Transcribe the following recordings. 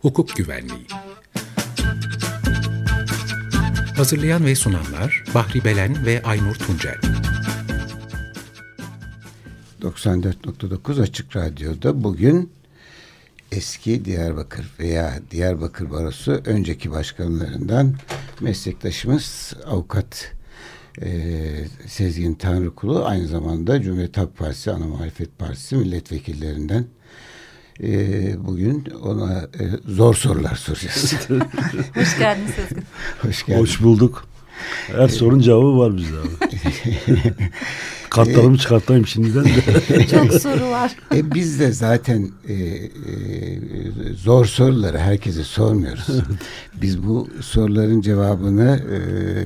Hukuk Güvenliği. Hazırlayan ve sunanlar Bahri Belen ve Aynur Tuncel. 94.9 Açık Radyo'da bugün eski Diyarbakır veya Diyarbakır Barosu önceki başkanlarından meslektaşımız avukat e, Sezgin Tanrıkulu aynı zamanda Cumhuriyet Halk Partisi Ana Muhalefet Partisi milletvekillerinden e, bugün ona e, zor sorular soracağız. Hoş geldin Sezgin. Hoş geldin. Hoş bulduk. Her sorun cevabı var bizde abi. Kartlarımı çıkartayım şimdiden de. Çok soru var. E, biz de zaten e, e, zor soruları herkese sormuyoruz. Biz bu soruların cevabını e,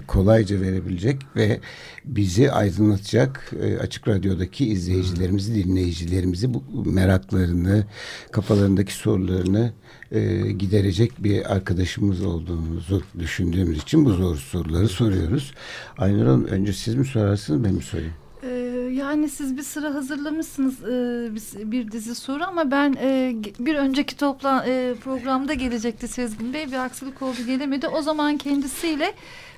kolayca verebilecek ve bizi aydınlatacak e, Açık Radyo'daki izleyicilerimizi, dinleyicilerimizi bu meraklarını, kafalarındaki sorularını e, giderecek bir arkadaşımız olduğumuzu düşündüğümüz için bu zor soruları soruyoruz. Aynur Hanım önce siz mi sorarsınız ben mi sorayım? Yani siz bir sıra hazırlamışsınız e, bir dizi soru ama ben e, bir önceki topla e, programda gelecekti Sezgin Bey bir aksilik oldu gelemedi. O zaman kendisiyle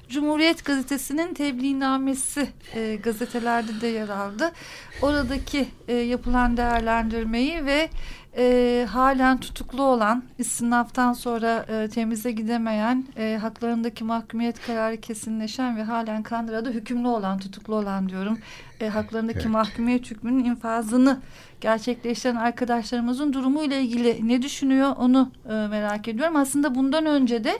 Cumhuriyet Gazetesi'nin tebliğnamesi e, gazetelerde de yer aldı. Oradaki e, yapılan değerlendirmeyi ve e, halen tutuklu olan, istinaftan sonra e, temize gidemeyen, e, haklarındaki mahkumiyet kararı kesinleşen ve halen Kandıra'da hükümlü olan, tutuklu olan diyorum, e, haklarındaki evet. mahkumiyet hükmünün infazını gerçekleştiren arkadaşlarımızın durumu ile ilgili ne düşünüyor onu e, merak ediyorum. Aslında bundan önce de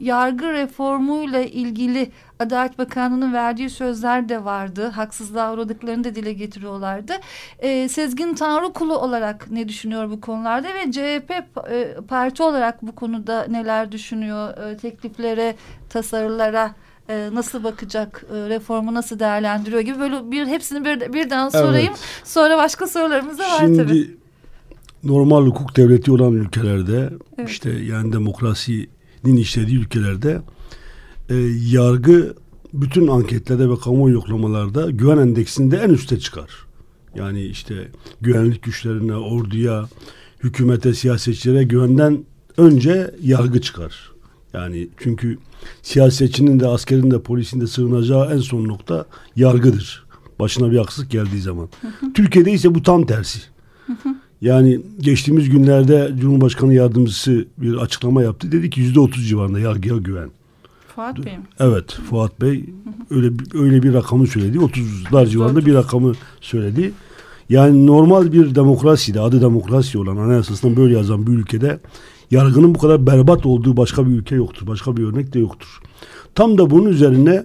yargı reformuyla ilgili Adalet Bakanlığı'nın verdiği sözler de vardı. Haksızlığa uğradıklarını da dile getiriyorlardı. E, Sezgin Tanrıkulu olarak ne düşünüyor bu konularda ve CHP e, parti olarak bu konuda neler düşünüyor? E, tekliflere, tasarılara e, nasıl bakacak, e, reformu nasıl değerlendiriyor gibi böyle bir hepsini bir, birden sorayım. Evet. Sonra başka sorularımız da var Şimdi, tabii. Normal hukuk devleti olan ülkelerde evet. işte yani demokrasinin işlediği ülkelerde e, yargı bütün anketlerde ve kamuoyu yoklamalarda güven endeksinde en üste çıkar. Yani işte güvenlik güçlerine, orduya, hükümete, siyasetçilere güvenden önce yargı çıkar. Yani çünkü siyasetçinin de askerin de polisin de sığınacağı en son nokta yargıdır. Başına bir haksızlık geldiği zaman. Hı hı. Türkiye'de ise bu tam tersi. Hı hı. Yani geçtiğimiz günlerde Cumhurbaşkanı yardımcısı bir açıklama yaptı. Dedi ki yüzde otuz civarında yargıya güven. Fuat Bey mi? Evet Fuat Bey öyle öyle bir rakamı söyledi. Otuzlar civarında bir rakamı söyledi. Yani normal bir demokraside adı demokrasi olan anayasasından böyle yazan bir ülkede yargının bu kadar berbat olduğu başka bir ülke yoktur. Başka bir örnek de yoktur. Tam da bunun üzerine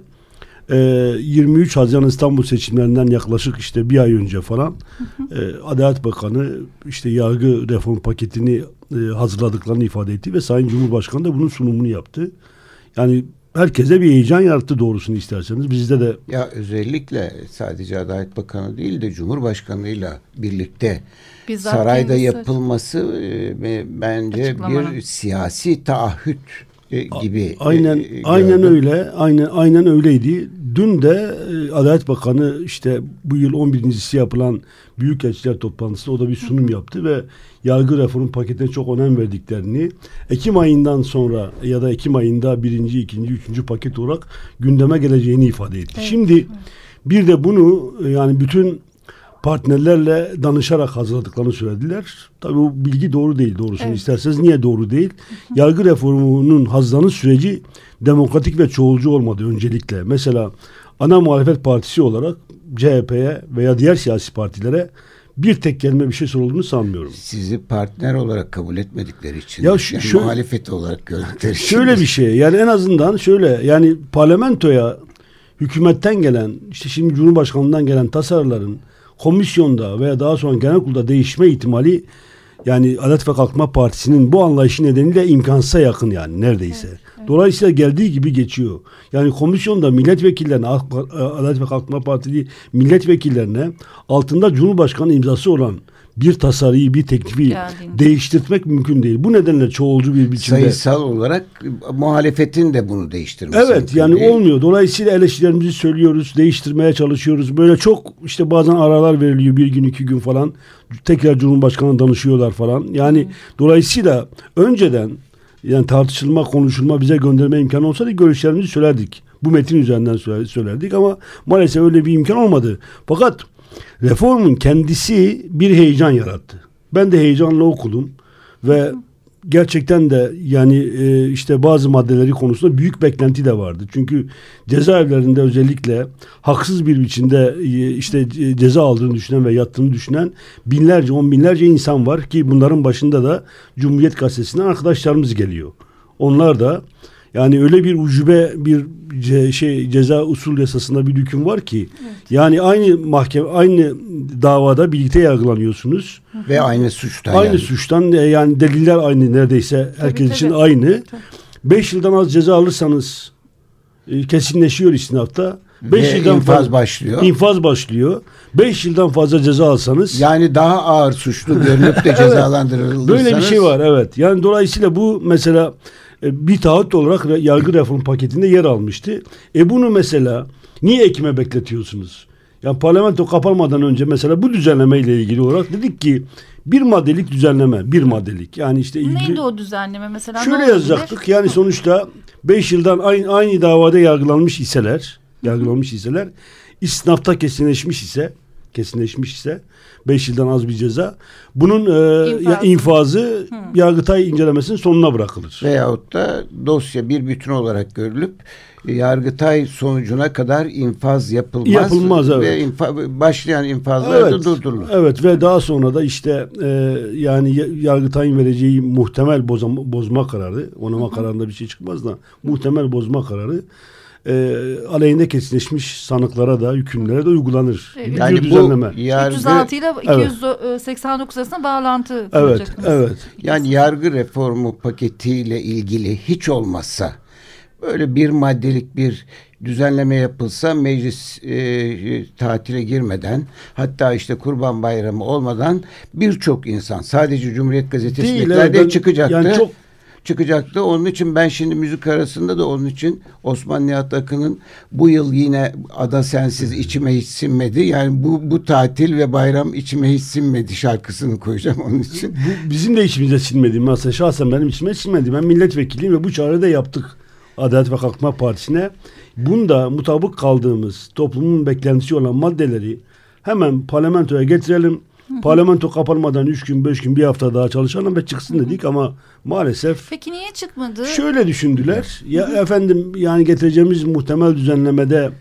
e, 23 Haziran İstanbul seçimlerinden yaklaşık işte bir ay önce falan E, Adalet Bakanı işte yargı reform paketini e, hazırladıklarını ifade etti ve Sayın Cumhurbaşkanı da bunun sunumunu yaptı. Yani herkese bir heyecan yarattı doğrusunu isterseniz. Bizde de ya özellikle sadece Adalet Bakanı değil de Cumhurbaşkanıyla birlikte Bizzat sarayda yapılması e, bence bir siyasi taahhüt gibi. Aynen e, aynen öyle. Aynen aynen öyleydi. Dün de e, Adalet Bakanı işte bu yıl 11.si yapılan Büyükelçiler toplantısında o da bir sunum yaptı ve yargı reform paketine çok önem verdiklerini Ekim ayından sonra ya da Ekim ayında birinci, ikinci, üçüncü paket olarak gündeme geleceğini ifade etti. Evet. Şimdi bir de bunu yani bütün partnerlerle danışarak hazırladıklarını söylediler. Tabii bu bilgi doğru değil doğrusunu evet. isterseniz. Niye doğru değil? Yargı reformunun hazırlanış süreci demokratik ve çoğulcu olmadı öncelikle. Mesela ana muhalefet partisi olarak CHP'ye veya diğer siyasi partilere bir tek kelime bir şey sorulduğunu sanmıyorum. Sizi partner olarak kabul etmedikleri için. Ya şu, yani şöyle, muhalefet olarak gördükleri için. Şöyle bir şey yani en azından şöyle yani parlamentoya hükümetten gelen işte şimdi Cumhurbaşkanlığından gelen tasarıların komisyonda veya daha sonra genel kurulda değişme ihtimali yani Adalet ve Kalkınma Partisi'nin bu anlayışı nedeniyle imkansıza yakın yani neredeyse. Evet, evet. Dolayısıyla geldiği gibi geçiyor. Yani komisyonda milletvekillerine Adalet ve Kalkınma Partisi milletvekillerine altında Cumhurbaşkanı imzası olan bir tasarıyı, bir teklifi Geldiğinde. değiştirmek mümkün değil. Bu nedenle çoğulcu bir biçimde. Sayısal olarak muhalefetin de bunu değiştirmesi. Evet yani değil. olmuyor. Dolayısıyla eleştirilerimizi söylüyoruz, değiştirmeye çalışıyoruz. Böyle çok işte bazen aralar veriliyor bir gün iki gün falan. Tekrar Cumhurbaşkanı'na danışıyorlar falan. Yani dolayısıyla önceden yani tartışılma, konuşulma, bize gönderme imkanı olsaydı görüşlerimizi söylerdik. Bu metin üzerinden söyle- söylerdik ama maalesef öyle bir imkan olmadı. Fakat reformun kendisi bir heyecan yarattı. Ben de heyecanla okudum ve gerçekten de yani e, işte bazı maddeleri konusunda büyük beklenti de vardı. Çünkü cezaevlerinde özellikle haksız bir biçimde e, işte e, ceza aldığını düşünen ve yattığını düşünen binlerce on binlerce insan var ki bunların başında da Cumhuriyet Gazetesi'nden arkadaşlarımız geliyor. Onlar da yani öyle bir ucube bir ce- şey ceza usul yasasında bir hüküm var ki yani aynı mahkeme aynı davada birlikte yargılanıyorsunuz. Ve aynı suçtan Aynı yani. suçtan e, yani deliller aynı neredeyse herkes için tabii. aynı. Tabii. 5 yıldan az ceza alırsanız e, kesinleşiyor istinafta. 5 Ve yıldan infaz fazla başlıyor. infaz başlıyor. 5 yıldan fazla ceza alsanız Yani daha ağır suçlu görünüp de cezalandırılırsanız. böyle bir şey var evet. Yani dolayısıyla bu mesela bir taahhüt olarak yargı reform paketinde yer almıştı. E bunu mesela niye ekime bekletiyorsunuz? Yani parlamento kapanmadan önce mesela bu düzenleme ile ilgili olarak dedik ki bir maddelik düzenleme, bir maddelik. Yani işte ilgili- Neydi o düzenleme mesela? Şöyle yazacaktık. Yani sonuçta 5 yıldan aynı, aynı davada yargılanmış iseler, yargılanmış iseler istinafta kesinleşmiş ise kesinleşmiş ise 5 yıldan az bir ceza. Bunun e, İnfazı. ya, infazı Yargıtay incelemesinin sonuna bırakılır. Veyahut da dosya bir bütün olarak görülüp Yargıtay sonucuna kadar infaz yapılmaz. Yapılmaz, evet. Ve infa- başlayan infazlar da durdurulur. Evet ve daha sonra da işte e, yani ya- Yargıtay'ın vereceği muhtemel bozma, bozma kararı, onama kararında bir şey çıkmaz da muhtemel bozma kararı e, aleyhinde kesinleşmiş sanıklara da hükümlere de uygulanır. Evet. gibi bir Yani düzenleme. bu yargı 306 ile Evet. 289 arasında bağlantı Evet, evet. yani yargı reformu paketiyle ilgili hiç olmazsa böyle bir maddelik bir düzenleme yapılsa meclis e, tatile girmeden hatta işte Kurban Bayramı olmadan birçok insan sadece Cumhuriyet Gazetesi'ndekiler de çıkacaktı. yani çok- çıkacaktı. Onun için ben şimdi müzik arasında da onun için Osman Nihat Akın'ın bu yıl yine ada sensiz içime hiç sinmedi. Yani bu bu tatil ve bayram içime hiç sinmedi şarkısını koyacağım onun için. Bu bizim de içimize sinmedi. Mesela şahsen benim içime sinmedi. Ben milletvekiliyim ve bu çağrıyı da yaptık. Adalet ve Kalkınma Partisi'ne. Bunda mutabık kaldığımız toplumun beklentisi olan maddeleri hemen parlamentoya getirelim. Parlamento kapanmadan 3 gün 5 gün bir hafta daha çalışalım ve çıksın dedik ama maalesef Peki niye çıkmadı? Şöyle düşündüler. Ya efendim yani getireceğimiz muhtemel düzenlemede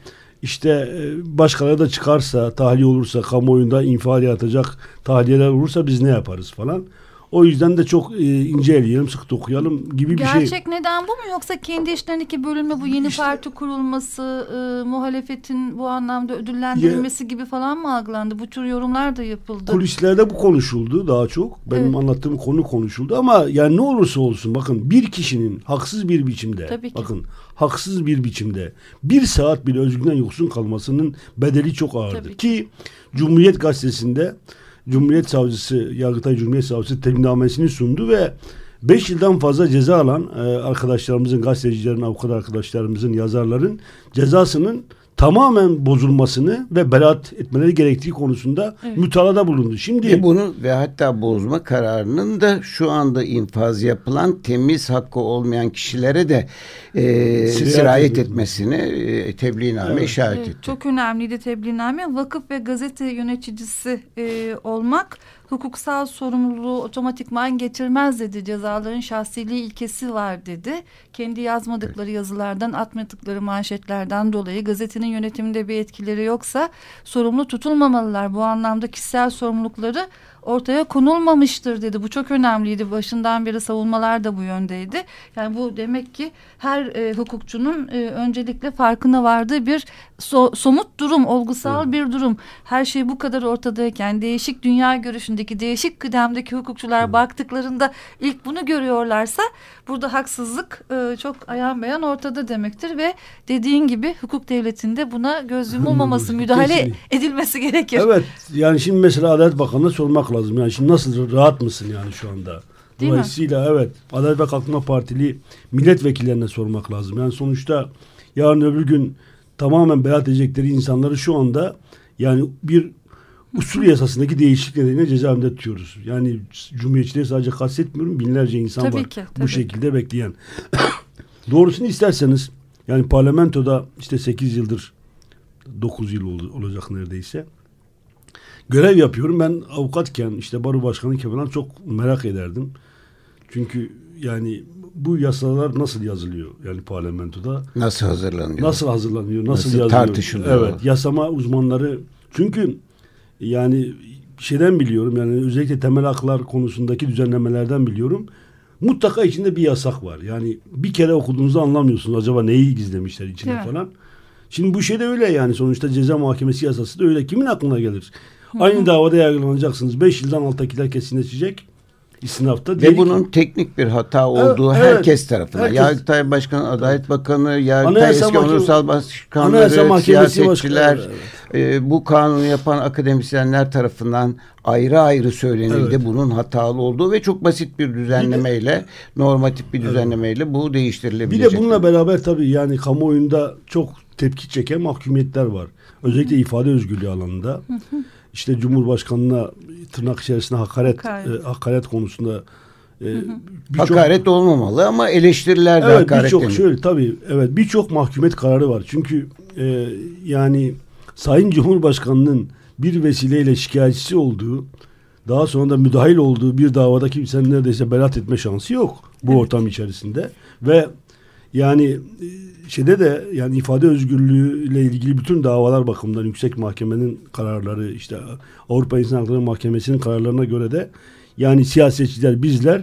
işte e, başkaları da çıkarsa, tahliye olursa, kamuoyunda infial yaratacak tahliyeler olursa biz ne yaparız falan. O yüzden de çok e, ince eleyelim, sık dokuyalım gibi bir şey. Gerçek neden bu mu yoksa kendi işlerindeki bölünme bu yeni parti kurulması e, muhalefetin bu anlamda ödüllendirilmesi gibi falan mı algılandı? Bu tür yorumlar da yapıldı. Kulislerde bu konuşuldu daha çok. Benim Evet. anlattığım konu konuşuldu ama yani ne olursa olsun bakın bir kişinin haksız bir biçimde Tabii ki. bakın haksız bir biçimde bir saat bile özgürlükten yoksun kalmasının bedeli çok ağırdır. Tabii Ki Cumhuriyet Gazetesi'nde Cumhuriyet Savcısı, Yargıtay Cumhuriyet Savcısı tebliğnamesini sundu ve 5 yıldan fazla ceza alan e, arkadaşlarımızın, gazetecilerin, avukat arkadaşlarımızın, yazarların cezasının tamamen bozulmasını ve beraat etmeleri gerektiği konusunda Evet. mütalada bulundu. Şimdi Ve bunu ve hatta bozma kararının da şu anda infaz yapılan temiz hakkı olmayan kişilere de e, Sirayet sirayet etmesini e, tebliğname Evet. işaret Evet, etti. çok önemliydi tebliğname. Vakıf ve gazete yöneticisi e, olmak hukuksal sorumluluğu otomatikman getirmez dedi. Cezaların şahsiliği ilkesi var dedi. Kendi yazmadıkları yazılardan, atmadıkları manşetlerden dolayı gazetenin yönetiminde bir etkileri yoksa sorumlu tutulmamalılar. Bu anlamda kişisel sorumlulukları ortaya konulmamıştır dedi. Bu çok önemliydi. Başından beri savunmalar da bu yöndeydi. Yani bu demek ki her e, hukukçunun e, öncelikle farkına vardığı bir so- somut durum, olgusal bir durum. Her şey bu kadar ortadayken, değişik dünya görüşünde içindeki değişik kıdemdeki hukukçular baktıklarında ilk bunu görüyorlarsa burada haksızlık e, çok ayan beyan ortada demektir ve dediğin gibi hukuk devletinde buna göz yumulmaması, müdahale Kesinlikle. edilmesi gerekir. Evet yani şimdi mesela Adalet Bakanı'na sormak lazım. Yani şimdi nasıl rahat mısın yani şu anda? Değil mi? Dolayısıyla evet Adalet ve Kalkınma Partili milletvekillerine sormak lazım. Yani sonuçta yarın öbür gün tamamen beyat edecekleri insanları şu anda yani bir usul yasasındaki değişiklik nedeniyle cezaevinde tutuyoruz. Yani cumhuriyetçileri sadece kastetmiyorum binlerce insan Tabii var ki, bu şekilde bekleyen. Doğrusunu isterseniz yani parlamentoda işte 8 yıldır 9 yıl ol- olacak neredeyse görev yapıyorum. Ben avukatken işte baro başkanıyken falan çok merak ederdim. Çünkü yani bu yasalar nasıl yazılıyor yani parlamentoda? Nasıl hazırlanıyor? Nasıl hazırlanıyor? Nasıl, Nasıl yazılıyor? tartışılıyor? Evet, yasama uzmanları çünkü yani şeyden biliyorum yani özellikle temel haklar konusundaki düzenlemelerden biliyorum. Mutlaka içinde bir yasak var. Yani bir kere okuduğunuzda anlamıyorsunuz acaba neyi gizlemişler içinde mi? falan. Şimdi bu şey de öyle yani sonuçta ceza muhakemesi yasası da öyle. Kimin aklına gelir? Aynı davada yargılanacaksınız. Beş yıldan alttakiler kesinleşecek. İstinafta. Ve Diğeri ki- bunun teknik bir hata olduğu Evet, herkes tarafından. herkes. Yargıtay Başkanı, Adalet Bakanı, Yargıtay Anayasa eski onursal başkanları, siyasetçiler, Başkanı, e, bu kanunu yapan akademisyenler tarafından ayrı ayrı söylenildi. Evet. Bunun hatalı olduğu ve çok basit bir düzenlemeyle, normatif bir düzenlemeyle bu Bir değiştirilebilecek. de bununla beraber tabii yani kamuoyunda çok tepki çeken mahkumiyetler var. Özellikle ifade özgürlüğü alanında. İşte Cumhurbaşkanına tırnak içerisinde hakaret Hakaret. e, hakaret konusunda e, birçok- Hakaret olmamalı ama eleştiriler de Evet hakaret birçok denir. şöyle tabii evet birçok mahkumiyet kararı var. Çünkü e, yani Sayın Cumhurbaşkanı'nın bir vesileyle şikayetçisi olduğu daha sonra da müdahil olduğu bir davada kimsenin neredeyse beraat etme şansı yok bu ortam içerisinde ve yani e, şeyde de yani ifade özgürlüğü ile ilgili bütün davalar bakımından yüksek mahkemenin kararları işte Avrupa İnsan Hakları Mahkemesi'nin kararlarına göre de yani siyasetçiler bizler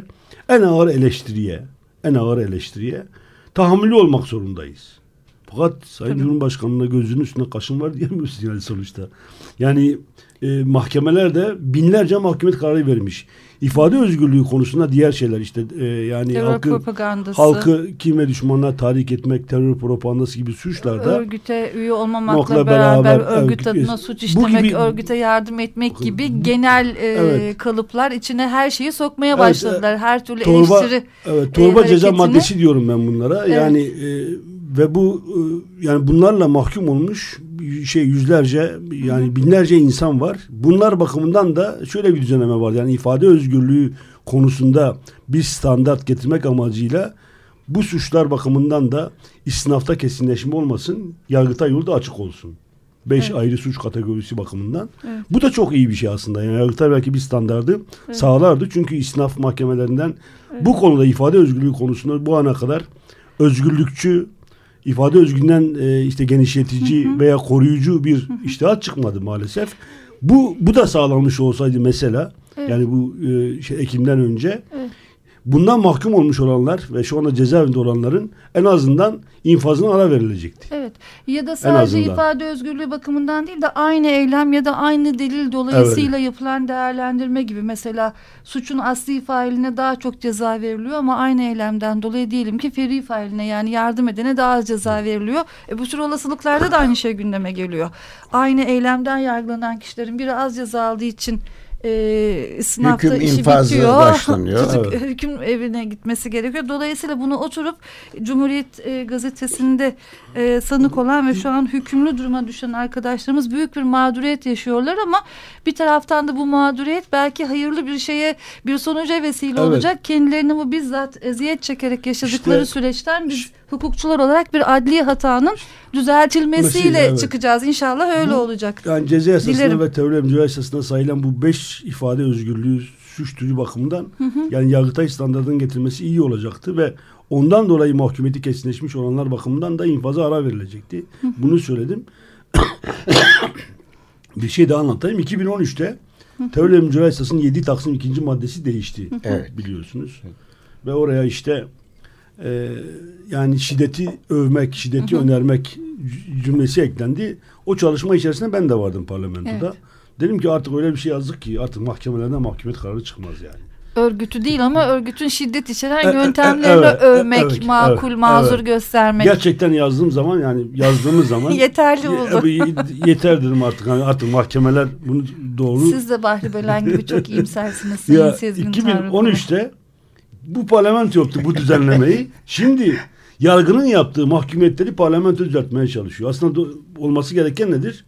en ağır eleştiriye en ağır eleştiriye tahammülü olmak zorundayız. Fakat Sayın Tabii. Cumhurbaşkanı'na gözünün üstünde kaşın var diyemiyorsun yani sonuçta. Yani e, mahkemeler de binlerce mahkemiyet kararı vermiş. İfade özgürlüğü konusunda diğer şeyler işte e, yani Terör halkın, propagandası, halkı kim ve düşmanlığa tahrik etmek, terör propagandası gibi suçlarda örgüte üye olmamakla beraber, beraber, örgüt adına suç işlemek, gibi- örgüte yardım etmek gibi genel e, Evet. kalıplar içine her şeyi sokmaya Evet, başladılar. Her türlü torba, eleştiri evet, torba e, ceza hareketini- maddesi diyorum ben bunlara. Evet. Yani e, ve bu e, yani bunlarla mahkum olmuş şey yüzlerce yani binlerce insan var. Bunlar bakımından da şöyle bir düzenleme var. Yani ifade özgürlüğü konusunda bir standart getirmek amacıyla bu suçlar bakımından da istinafta kesinleşme olmasın. Yargıtay yolu da açık olsun. Beş Evet. ayrı suç kategorisi bakımından. Evet. Bu da çok iyi bir şey aslında. Yani Yargıtay belki bir standardı sağlardı. Çünkü istinaf mahkemelerinden bu konuda ifade özgürlüğü konusunda bu ana kadar özgürlükçü, ifade özgürlüğünden e, işte genişletici veya koruyucu bir iştihat çıkmadı maalesef. Bu bu da sağlanmış olsaydı mesela yani bu e, şey, Ekim'den önce Evet. Bundan mahkum olmuş olanlar ve şu anda cezaevinde olanların en azından infazına ara verilecekti. Evet. Ya da sadece ifade özgürlüğü bakımından değil de aynı eylem ya da aynı delil dolayısıyla yapılan değerlendirme gibi. Mesela suçun asli failine daha çok ceza veriliyor ama aynı eylemden dolayı diyelim ki feri failine yani yardım edene daha az ceza veriliyor. E bu tür olasılıklarda da aynı şey gündeme geliyor. Aynı eylemden yargılanan kişilerin biri az ceza aldığı için e, sınavda Hüküm işi bitiyor. başlanıyor. Tutuk- Evet. hüküm evine gitmesi gerekiyor. Dolayısıyla bunu oturup Cumhuriyet e, gazetesinde e, sanık olan ve şu an hükümlü duruma düşen arkadaşlarımız büyük bir mağduriyet yaşıyorlar ama bir taraftan da bu mağduriyet belki hayırlı bir şeye bir sonuca vesile Evet. olacak. Kendilerini bu bizzat eziyet çekerek yaşadıkları İşte- süreçten biz hukukçular olarak bir adli hatanın düzeltilmesiyle Mesela, evet. çıkacağız. İnşallah öyle Bu- olacak. Yani ceza yasasına Dilerim. ve terör emniyeti yasasına sayılan bu beş ifade özgürlüğü suç türü bakımından yani Yargıtay standartının getirmesi iyi olacaktı ve ondan dolayı mahkumiyeti kesinleşmiş olanlar bakımından da infaza ara verilecekti. Bunu söyledim. bir şey daha anlatayım. 2013'te terör emniyeti yasasının 7 Taksim 2. maddesi değişti. Evet. Biliyorsunuz. Ve oraya işte e, yani şiddeti övmek, şiddeti önermek c- cümlesi eklendi. O çalışma içerisinde ben de vardım parlamentoda. Evet. Dedim ki artık öyle bir şey yazdık ki artık mahkemelerden mahkumiyet kararı çıkmaz yani. Örgütü değil ama örgütün şiddet içeren E- e- yöntemlerini evet, övmek, evet, makul, evet, mazur evet. göstermek. Gerçekten yazdığım zaman yani yazdığımız zaman Yeterli Ye- oldu. ye- yeter dedim artık. Hani artık mahkemeler bunu doğru. Siz de Bahri Belen gibi çok iyimsersiniz ya Sezgin Tanrıkulu. 2013'te bu parlamento yaptı bu düzenlemeyi. Şimdi yargının yaptığı mahkumiyetleri parlamento düzeltmeye çalışıyor. Aslında olması gereken nedir?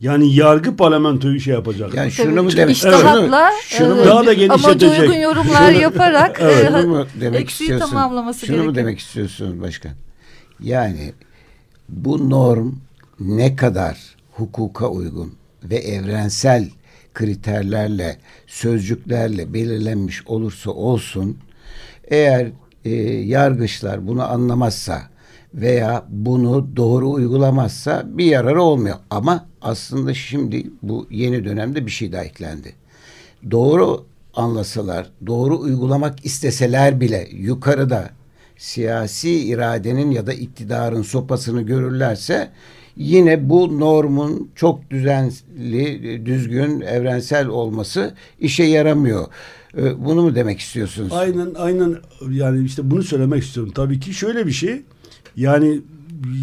Yani yargı parlamentoyu şey yapacak. Yani şunu mu demek iştahatla şunu, şunu mu, Daha da genişletecek. uygun yorumlar Şunu- yaparak Evet. şunu mu demek eksiği istiyorsun? tamamlaması Şunu mu gerekiyor. demek istiyorsunuz başkan? Yani bu norm ne kadar hukuka uygun ve evrensel kriterlerle, sözcüklerle belirlenmiş olursa olsun eğer e, yargıçlar bunu anlamazsa veya bunu doğru uygulamazsa bir yararı olmuyor. Ama aslında şimdi bu yeni dönemde bir şey daha eklendi. Doğru anlasalar, doğru uygulamak isteseler bile yukarıda siyasi iradenin ya da iktidarın sopasını görürlerse yine bu normun çok düzenli, düzgün, evrensel olması işe yaramıyor. Ee, Bunu mu demek istiyorsunuz? Aynen aynen yani işte bunu söylemek istiyorum. Tabii ki şöyle bir şey. Yani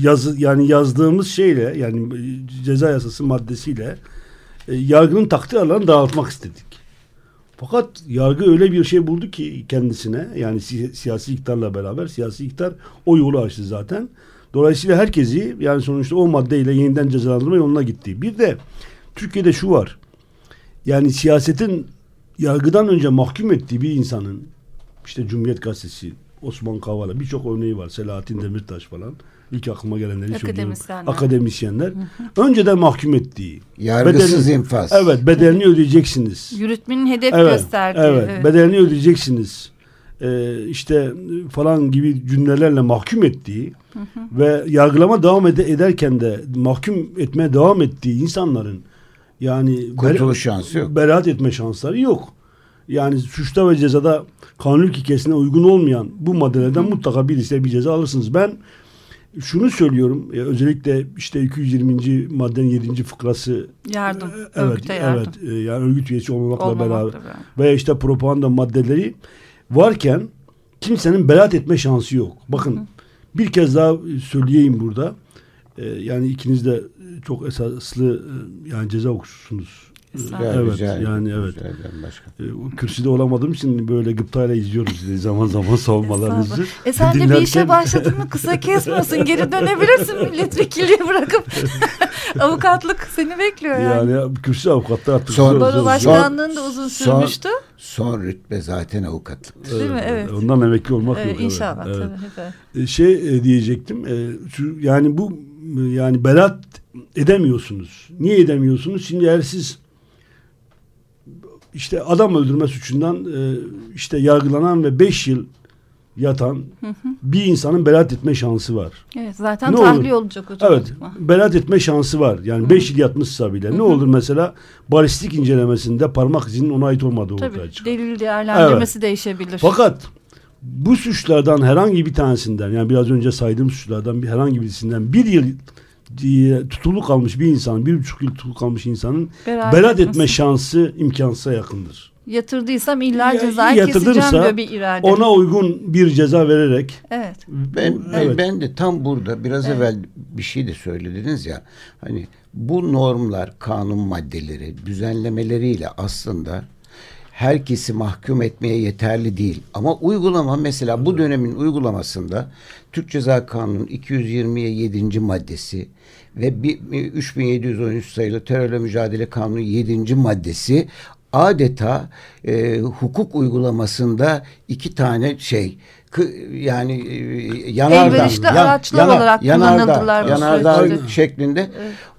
yazı yani yazdığımız şeyle yani ceza yasası maddesiyle e, yargının takdir alanını dağıtmak istedik. Fakat yargı öyle bir şey buldu ki kendisine yani si- siyasi iktidarla beraber siyasi iktidar o yolu açtı zaten. Dolayısıyla herkesi yani sonuçta o maddeyle yeniden cezalandırma yoluna gitti. Bir de Türkiye'de şu var. Yani siyasetin yargıdan önce mahkum ettiği bir insanın işte Cumhuriyet Gazetesi, Osman Kavala birçok örneği var. Selahattin Demirtaş falan. İlk aklıma gelenleri söylüyorum. Akademisyenler. Akademisyenler. Önceden mahkum ettiği. Yargısız bedelini- infaz. Evet bedelini ödeyeceksiniz. Yürütmenin hedef Evet, gösterdiği. evet, evet. bedelini ödeyeceksiniz. Ee, işte falan gibi cümlelerle mahkum ettiği ve yargılama devam ede- ederken de mahkum etmeye devam ettiği insanların yani Kurtuluş şansı yok. Beraat etme şansları yok. Yani suçta ve cezada kanun ilkesine uygun olmayan bu maddelerden mutlaka birisi bir ceza alırsınız. Ben şunu söylüyorum e, özellikle işte 220. maddenin 7. fıkrası Yardım. e, evet örgüte yardım. evet yani örgüt üyesi olmamakla, Olmamakla beraber beraber. veya işte propaganda maddeleri varken kimsenin beraat etme şansı yok. Bakın bir kez daha söyleyeyim burada. E, yani ikiniz de çok esaslı e, yani ceza hukukusunuz. E. Evet Rica yani evet. rica ederim başkan. E, kürsüde olamadığım için böyle gıptayla izliyorum sizi zaman zaman savunmalarınızı. E sen de bir işe Dinlerken- başladın mı kısa kesmiyorsun. Geri dönebilirsin milletvekilliği bırakıp. Avukatlık seni bekliyor yani. Yani kürsü avukatta artık Son- zor- Baro zor- başkanlığın da uzun son- sürmüştü. Son rütbe zaten avukatlık. Değil mi? Evet. Ondan emekli olmak Ee, yok. evet. inşallah Evet. tabii. evet. Şey diyecektim. yani bu yani berat edemiyorsunuz. Niye edemiyorsunuz? Şimdi eğer siz işte adam öldürme suçundan e, işte yargılanan ve 5 yıl yatan bir insanın beraat etme şansı var. Evet zaten Ne tahliye olur? olacak o Evet. Beraat etme şansı var. Yani 5 yıl yatmışsa bile. Ne olur mesela balistik incelemesinde parmak izinin ona ait olmadığı ortaya Tabii çıkar. delil değerlendirmesi değişebilir. Fakat bu suçlardan herhangi bir tanesinden yani biraz önce saydığım suçlardan bir herhangi birisinden bir yıl diye tutulu kalmış bir insanın, bir buçuk yıl tutulu kalmış insanın Beraat beraat etme şansı imkansıza yakındır. Yatırdıysam illa Ya- cezayı keseceğim diyor bir irade. Ona uygun bir ceza vererek Evet. Ben, ben, Evet. ben de tam burada biraz evvel bir şey de söylediniz ya. Hani bu normlar, kanun maddeleri, düzenlemeleriyle aslında herkesi mahkum etmeye yeterli değil. Ama uygulama mesela bu dönemin uygulamasında Türk Ceza Kanunu'nun 227. maddesi ve bir- 3713 sayılı terörle mücadele kanunu 7. maddesi adeta e, hukuk uygulamasında iki tane şey yani e, yanardağ Elverişli araçlar olarak kullanıldılar bu yanardağ süreçte. şeklinde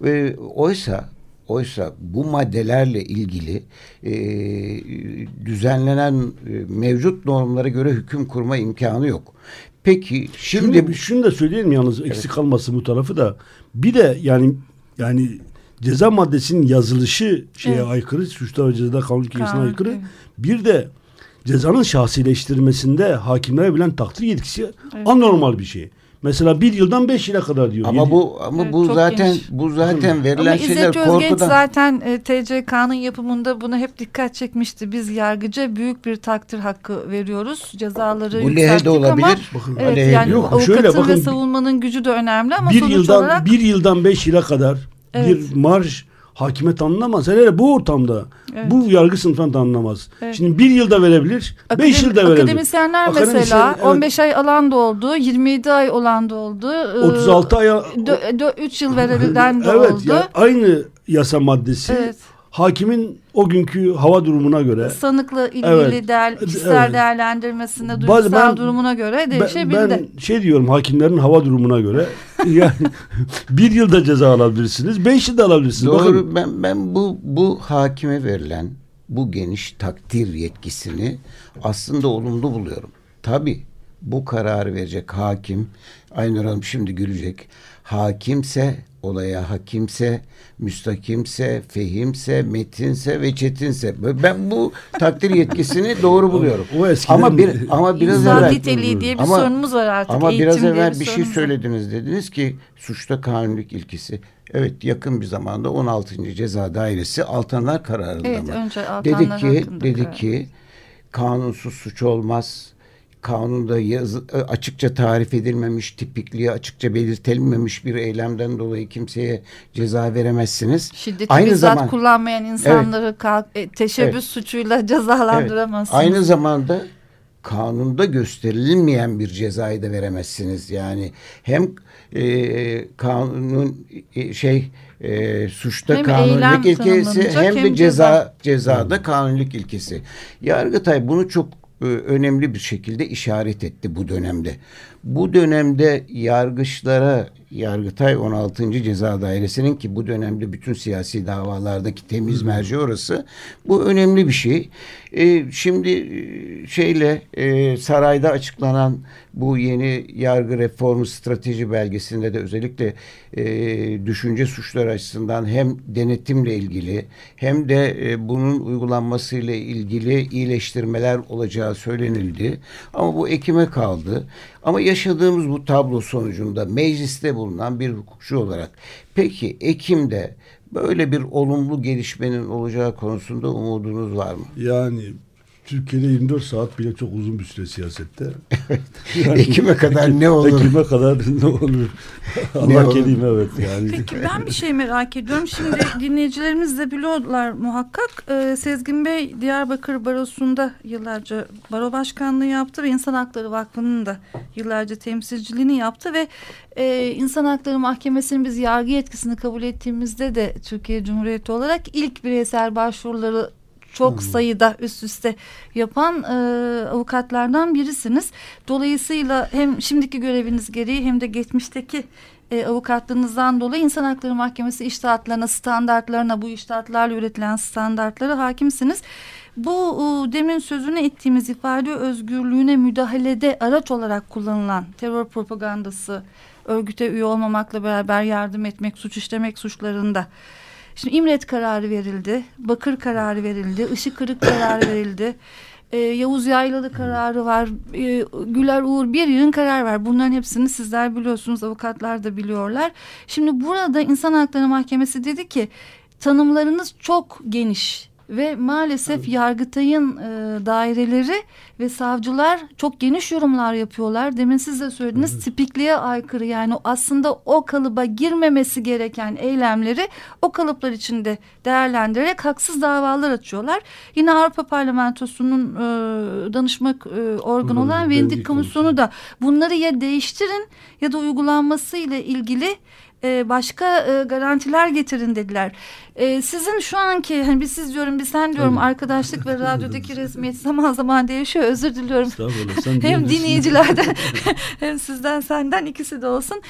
E, oysa oysa bu maddelerle ilgili e, düzenlenen e, mevcut normlara göre hüküm kurma imkanı yok. Peki şimdi Şimdi şunu da söyleyelim yalnız eksik kalmasın bu tarafı da. Bir de yani yani ceza maddesinin yazılışı şeye Evet. aykırı, suçta ve cezada kanun ilkesine Kanun, aykırı. evet. Bir de cezanın şahsileştirmesinde hakimlere bilen takdir yetkisi anormal bir şey. Mesela bir yıldan beş yıla kadar diyor. Ama Yedi- bu ama Evet, bu çok zaten geniş. bu zaten verilen Ama şeyler İzzet Özgenç korkudan. zaten e, TCK'nın yapımında buna hep dikkat çekmişti. Biz yargıca büyük bir takdir hakkı veriyoruz. Cezaları Bu lehde yükselttik ama olabilir. Bakın, Evet Aleyhe yani yok. avukatın Şöyle bakın, ve savunmanın gücü de önemli ama bir sonuç yıldan olarak bir yıldan beş yıla kadar Evet. bir marş hakime tanınamaz. Hele hele bu ortamda Evet. bu yargı sınıfından tanınamaz. Evet. Şimdi bir yılda verebilir, beş akademi- yılda verebilir. akademisyenler Akademisyen, mesela evet. 15 ay alan da oldu, 27 ay olan da oldu. e, 36 aya 3 yıl verilen de evet, oldu. yani aynı yasa maddesi Evet. Hakimin o günkü hava durumuna göre Sanıkla ilgili Evet. değer, kişisel Evet. değerlendirmesine, duygusal ben- durumuna göre ben, değişebildi. ben şey diyorum hakimlerin hava durumuna göre yani bir yılda ceza alabilirsiniz, beş yılda alabilirsiniz. Doğru. Bakın, Ben ben bu bu hakime verilen bu geniş takdir yetkisini aslında olumlu buluyorum. Tabi bu kararı verecek hakim Aynur Hanım şimdi gülecek. Hakimse olaya hakimse, müstakimse, fehimse, metinse ve çetinse. Ben bu takdir yetkisini doğru buluyorum. O eskiden- ama bir ama biraz İnsan evvel niteliği diye bir Ama- sorunumuz var artık. ama Eğitim biraz evvel bir şey sorunumuz var. söylediniz. Dediniz ki suçta kanunluk ilkesi. Evet yakın bir zamanda 16. Ceza Dairesi Altanlar kararında Evet, mı? önce Altanlar dedi ki dedi karar. ki kanunsuz suç olmaz. Kanunda yazı, açıkça tarif edilmemiş, tipikliği açıkça belirtilmemiş bir eylemden dolayı kimseye ceza veremezsiniz. Şiddeti Aynı bizzat zaman- kullanmayan insanları kalk, e, teşebbüs Evet. suçuyla Evet, cezalandıramazsınız. Aynı zamanda kanunda gösterilmeyen bir cezayı da veremezsiniz. Yani hem e, kanunun e, şey e, suçta Hem kanunluk ilkesi tanımlanacak, hem de hem ceza cezada kanunluk ilkesi. Yargıtay bunu çok e, önemli bir şekilde işaret etti bu dönemde. Bu dönemde yargıçlara Yargıtay 16. Ceza Dairesi'nin ki bu dönemde bütün siyasi davalardaki temiz merci orası. Bu önemli bir şey. E, şimdi e, şeyle e, sarayda açıklanan bu yeni yargı reformu strateji belgesinde de özellikle e, düşünce suçları açısından hem denetimle ilgili hem de e, bunun uygulanmasıyla ilgili iyileştirmeler olacağı söylenildi. Ama bu Ekim'e kaldı. Ama yaşadığımız bu tablo sonucunda mecliste bulunan bir hukukçu olarak peki Ekim'de böyle bir olumlu gelişmenin olacağı konusunda umudunuz var mı? yani Türkiye'de 24 saat bile çok uzun bir süre siyasette. Ekim'e kadar ne olur? Ekim'e kadar ne olur? Allah kelim evet yani. Peki ben bir şey merak ediyorum. Şimdi dinleyicilerimiz de biliyorlar muhakkak. Ee, Sezgin Bey Diyarbakır Barosu'nda yıllarca baro başkanlığı yaptı ve İnsan Hakları Vakfı'nın da yıllarca temsilciliğini yaptı ve e, İnsan Hakları Mahkemesi'nin biz yargı yetkisini kabul ettiğimizde de Türkiye Cumhuriyeti olarak ilk bireysel başvuruları çok sayıda üst üste yapan e, avukatlardan birisiniz. Dolayısıyla hem şimdiki göreviniz gereği hem de geçmişteki e, avukatlığınızdan dolayı İnsan Hakları Mahkemesi iştahatlarına, standartlarına, bu iştahatlarla üretilen standartlara hakimsiniz. Bu e, demin sözünü ettiğimiz ifade özgürlüğüne müdahalede araç olarak kullanılan terör propagandası, örgüte üye olmamakla beraber yardım etmek, suç işlemek suçlarında Şimdi İmret kararı verildi, Bakır kararı verildi, Işık Kırık kararı verildi. Ee, Yavuz Yaylalı kararı var, ee, Güler Uğur bir yığın karar var. Bunların hepsini sizler biliyorsunuz, avukatlar da biliyorlar. Şimdi burada İnsan Hakları Mahkemesi dedi ki tanımlarınız çok geniş ve maalesef Yargıtay'ın e, daireleri ve savcılar çok geniş yorumlar yapıyorlar. Demin siz de söylediniz tipikliğe aykırı yani aslında o kalıba girmemesi gereken eylemleri o kalıplar içinde değerlendirerek haksız davalar açıyorlar. Yine Avrupa Parlamentosu'nun e, danışma e, organı Hı, olan Vendik Komisyonu da bunları ya değiştirin ya da uygulanması ile ilgili e, başka e, garantiler getirin dediler. E, sizin şu anki hani biz siz diyorum biz sen diyorum arkadaşlık ve radyodaki resmiyet zaman zaman değişiyor. Özür diliyorum. Hem dinleyicilerden hem sizden senden ikisi de olsun.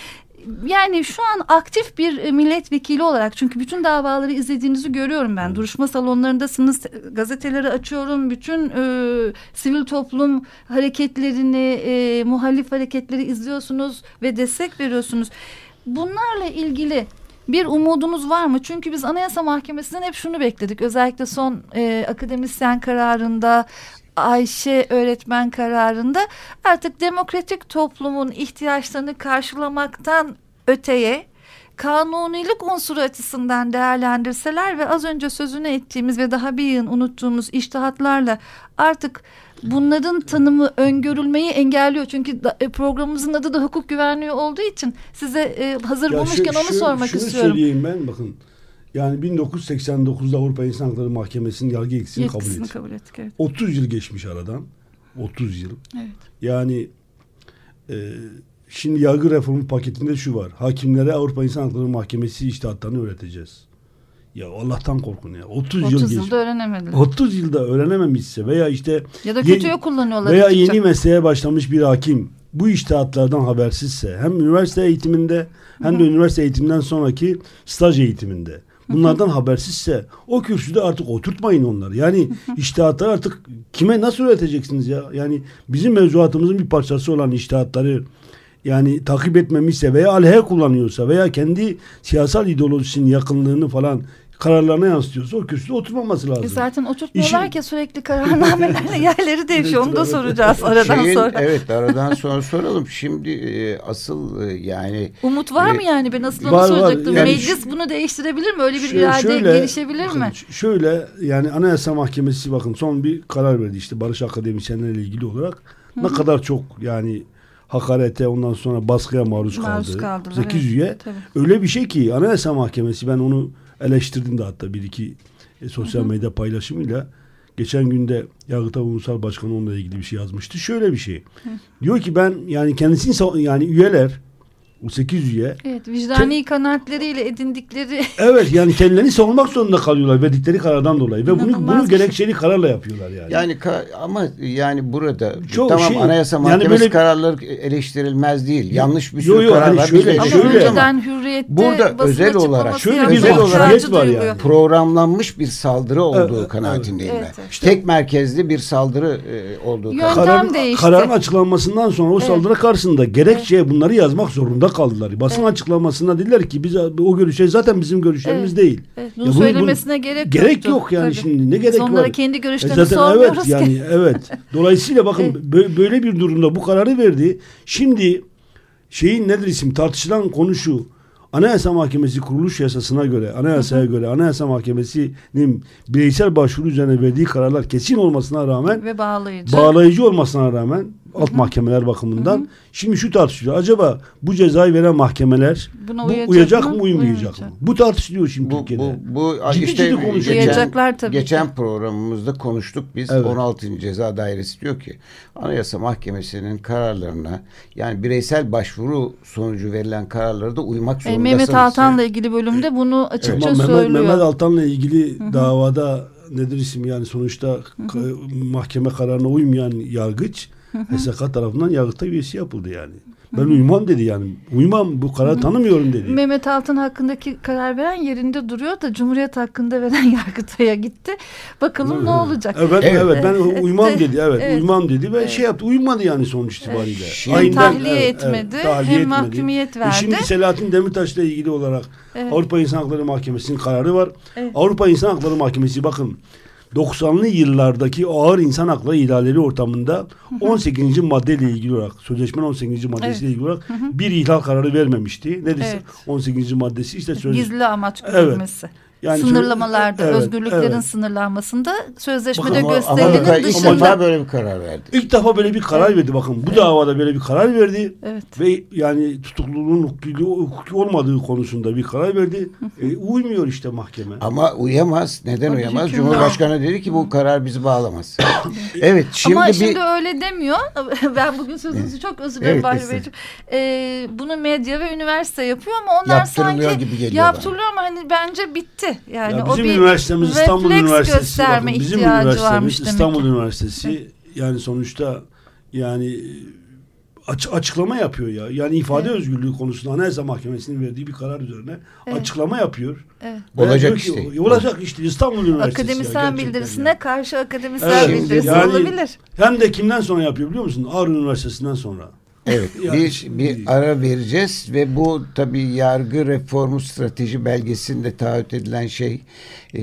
Yani şu an aktif bir e, milletvekili olarak çünkü bütün davaları izlediğinizi görüyorum ben. Duruşma salonlarındasınız, gazeteleri açıyorum. Bütün e, sivil toplum hareketlerini, e, muhalif hareketleri izliyorsunuz ve destek veriyorsunuz. Bunlarla ilgili bir umudunuz var mı? Çünkü biz Anayasa Mahkemesi'nden hep şunu bekledik. Özellikle son e, akademisyen kararında Ayşe öğretmen kararında artık demokratik toplumun ihtiyaçlarını karşılamaktan öteye kanunilik unsuru açısından değerlendirseler ve az önce sözünü ettiğimiz ve daha bir yığın unuttuğumuz iştihatlarla artık bunların tanımı öngörülmeyi engelliyor. Çünkü e, programımızın adı da hukuk güvenliği olduğu için size e, hazır Ya bulmuşken şu- onu sormak şunu istiyorum. söyleyeyim ben bakın. Yani 1989'da Avrupa İnsan Hakları Mahkemesi'nin yargı yetkisini kabul Yetkisini etti. kabul ettik. Evet. 30 yıl geçmiş aradan. 30 yıl. evet. Yani e, şimdi yargı reformu paketinde şu var. Hakimlere Avrupa İnsan Hakları Mahkemesi iştahatlarını öğreteceğiz. Ya Allah'tan korkun ya. 30, 30 yıl yılda geçmiş. öğrenemediler. 30 yılda öğrenememişse veya işte Ya da Ye- kötüye kullanıyorlar. veya açıkça. yeni mesleğe başlamış bir hakim bu iştihatlardan habersizse hem üniversite eğitiminde hem de üniversite eğitiminden sonraki staj eğitiminde bunlardan habersizse o kürsüde artık oturtmayın onları. Yani iştihatları artık kime nasıl öğreteceksiniz ya? Yani bizim mevzuatımızın bir parçası olan iştihatları yani takip etmemişse veya aleyhe kullanıyorsa veya kendi siyasal ideolojisinin yakınlığını falan kararlarına yansıtıyorsa o kürsüde oturmaması lazım. E zaten oturtmuyorlar İşin- ki sürekli kararnamelerle yerleri değişiyor. Onu da soracağız aradan Şeyin- sonra. Evet aradan sonra soralım. Şimdi e, asıl e, yani Umut var mı E, yani? Ben asıl onu var, var. soracaktım. Yani Meclis bunu değiştirebilir mi? Öyle bir Şö- irade gelişebilir bakın, mi? Şöyle yani Anayasa Mahkemesi bakın son bir karar verdi işte barış akademisyenlerle ilgili olarak. Ne kadar çok yani hakarete ondan sonra baskıya maruz, Maruz kaldı. kaldılar, 8 evet. üye. Tabii. Öyle bir şey ki Anayasa Mahkemesi ben onu eleştirdim de hatta bir iki e, sosyal medya paylaşımıyla. Geçen günde Yargıtay Ulusal Başkanı onunla ilgili bir şey yazmıştı. Şöyle bir şey. Diyor ki ben yani kendisini yani üyeler 8 üye Evet, vicdani kanaatleriyle edindikleri Evet yani kendilerini savunmak zorunda kalıyorlar verdikleri karardan dolayı ve bunu bunu şey. gerekçeli kararla yapıyorlar yani. yani ka- ama yani burada Çok tamam şey- Anayasa yani Mahkemesi böyle- kararları eleştirilmez değil. Yanlış bir Yo, sürü yo, hani kararlar şöyle- biz ama şöyle- eleştiriyoruz ama önceden hürriyette Burada özel olarak- şöyle bir özel hürriyet var yani. programlanmış bir saldırı olduğu Evet, kanaatindeyim evet, ben. evet. Tek merkezli bir saldırı e, olduğu Yöntem kanaatindeyim. kararın, değişti. kararın açıklanmasından sonra o Evet. saldırı karşısında gerekçe bunları yazmak zorunda kaldılar. Basın Evet. açıklamasında dediler ki biz o görüşe zaten bizim görüşlerimiz Evet. değil. Evet, Ya bunu bunu- söylemesine gerek Gerek yoktu. yok yani Tabii. şimdi ne gerek onlara var? kendi E görüşlerini zaten sormuyoruz evet ki. yani evet. Dolayısıyla bakın Evet. bö- böyle bir durumda bu kararı verdi. Şimdi şeyin nedir isim tartışılan konu şu. Anayasa Mahkemesi kuruluş yasasına göre, anayasaya göre Anayasa Mahkemesi'nin bireysel başvuru üzerine verdiği kararlar kesin olmasına rağmen Ve bağlayıcı. bağlayıcı olmasına rağmen alt mahkemeler bakımından şimdi şu tartışılıyor. Acaba bu cezayı veren mahkemeler Buna bu uyacak uyacak, mı, mı, uymayacak uymayacak. mı? Bu tartışılıyor şimdi Bu, Türkiye'de. bu, bu Ciddi işte ciddi konuşuyor. geçen, Uyacaklar tabii geçen programımızda konuştuk biz. Evet. 16. Ceza Dairesi diyor ki Anayasa Mahkemesi'nin kararlarına yani bireysel başvuru sonucu verilen kararlara da uymak E, zorundasınız. Mehmet Altan'la ilgili bölümde bunu açıkça Mehmet, söylüyor. Mehmet Altan'la ilgili davada nedir isim yani sonuçta ka- mahkeme kararına uymayan yargıç HSK tarafından yargıta üyesi yapıldı yani. Ben uymam dedi yani. Uymam bu kararı tanımıyorum dedi. Mehmet Altın hakkındaki karar veren yerinde duruyor da Cumhuriyet hakkında veren Yargıtay'a gitti. Bakalım ne olacak. Evet, evet, Evet. ben uymam dedi. Evet, Evet. uymam dedi ve şey yaptı. Uymadı yani sonuç itibariyle. Şimdi- Hem Aynen, tahliye evet, etmedi, tahliye hem mahkumiyet E verdi. Şimdi Selahattin Demirtaş'la ilgili olarak Evet. Avrupa İnsan Hakları Mahkemesi'nin kararı var. Evet. Avrupa İnsan Hakları Mahkemesi bakın 90'lı yıllardaki ağır insan hakları ihlalleri ortamında 18. maddeyle ilgili olarak sözleşmenin 18. maddesiyle ilgili olarak bir ihlal kararı vermemişti. Nedir Evet. 18. maddesi? işte sözleşme. Gizli amaç Evet. Yani Sınırlamalarda, evet, özgürlüklerin evet. sınırlanmasında sözleşmede Bakın gösterilenin ilk dışında. defa böyle bir karar verdi. İlk defa böyle bir karar verdi bakın. Bu davada böyle bir karar verdi. Evet. Ve yani tutukluluğun hukuki, hukuki olmadığı konusunda bir karar verdi. E, uymuyor işte mahkeme. Ama uyamaz. Neden Tabii uyamaz? hüküm Cumhurbaşkanı dedi ki bu karar bizi bağlamaz. evet şimdi Ama bir şimdi öyle demiyor. ben bugün sözünüzü çok özür dilerim Evet, Bahri. Beyciğim. Ee, bunu medya ve üniversite yapıyor ama onlar sanki gibi yaptırılıyor ama hani bence bitti. Yani Ya o bizim bir üniversitemiz İstanbul Üniversitesi. bakın, bizim ihtiyacı üniversitemiz varmış demek İstanbul ki. Üniversitesi yani sonuçta yani aç- açıklama yapıyor ya. Yani ifade özgürlüğü konusunda Anayasa Mahkemesi'nin verdiği bir karar üzerine Evet. açıklama yapıyor. Evet. Ve Olacak ki, işte. Olacak işte İstanbul Üniversitesi. Akademisyen bildirisine ya. karşı akademisyen Evet, bildirisi yani olabilir. Hem de kimden sonra yapıyor biliyor musun? Ağrı Üniversitesi'nden sonra. Evet bir, bir ara vereceğiz ve bu tabii yargı reformu strateji belgesinde taahhüt edilen şey e,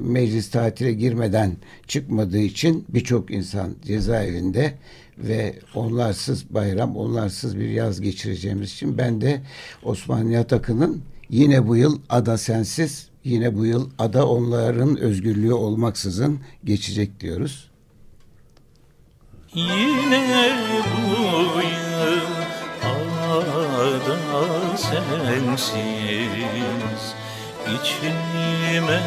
meclis tatile girmeden çıkmadığı için birçok insan cezaevinde ve onlarsız bayram, onlarsız bir yaz geçireceğimiz için ben de Osman Nihat Akın'ın yine bu yıl ada sensiz, yine bu yıl ada onların özgürlüğü olmaksızın geçecek diyoruz. Yine bu yıl ada sensiz içime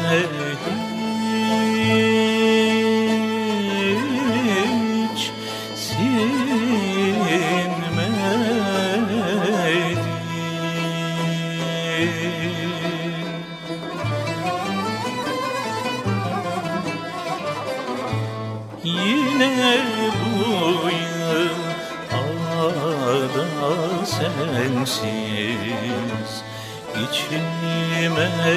sensiz içime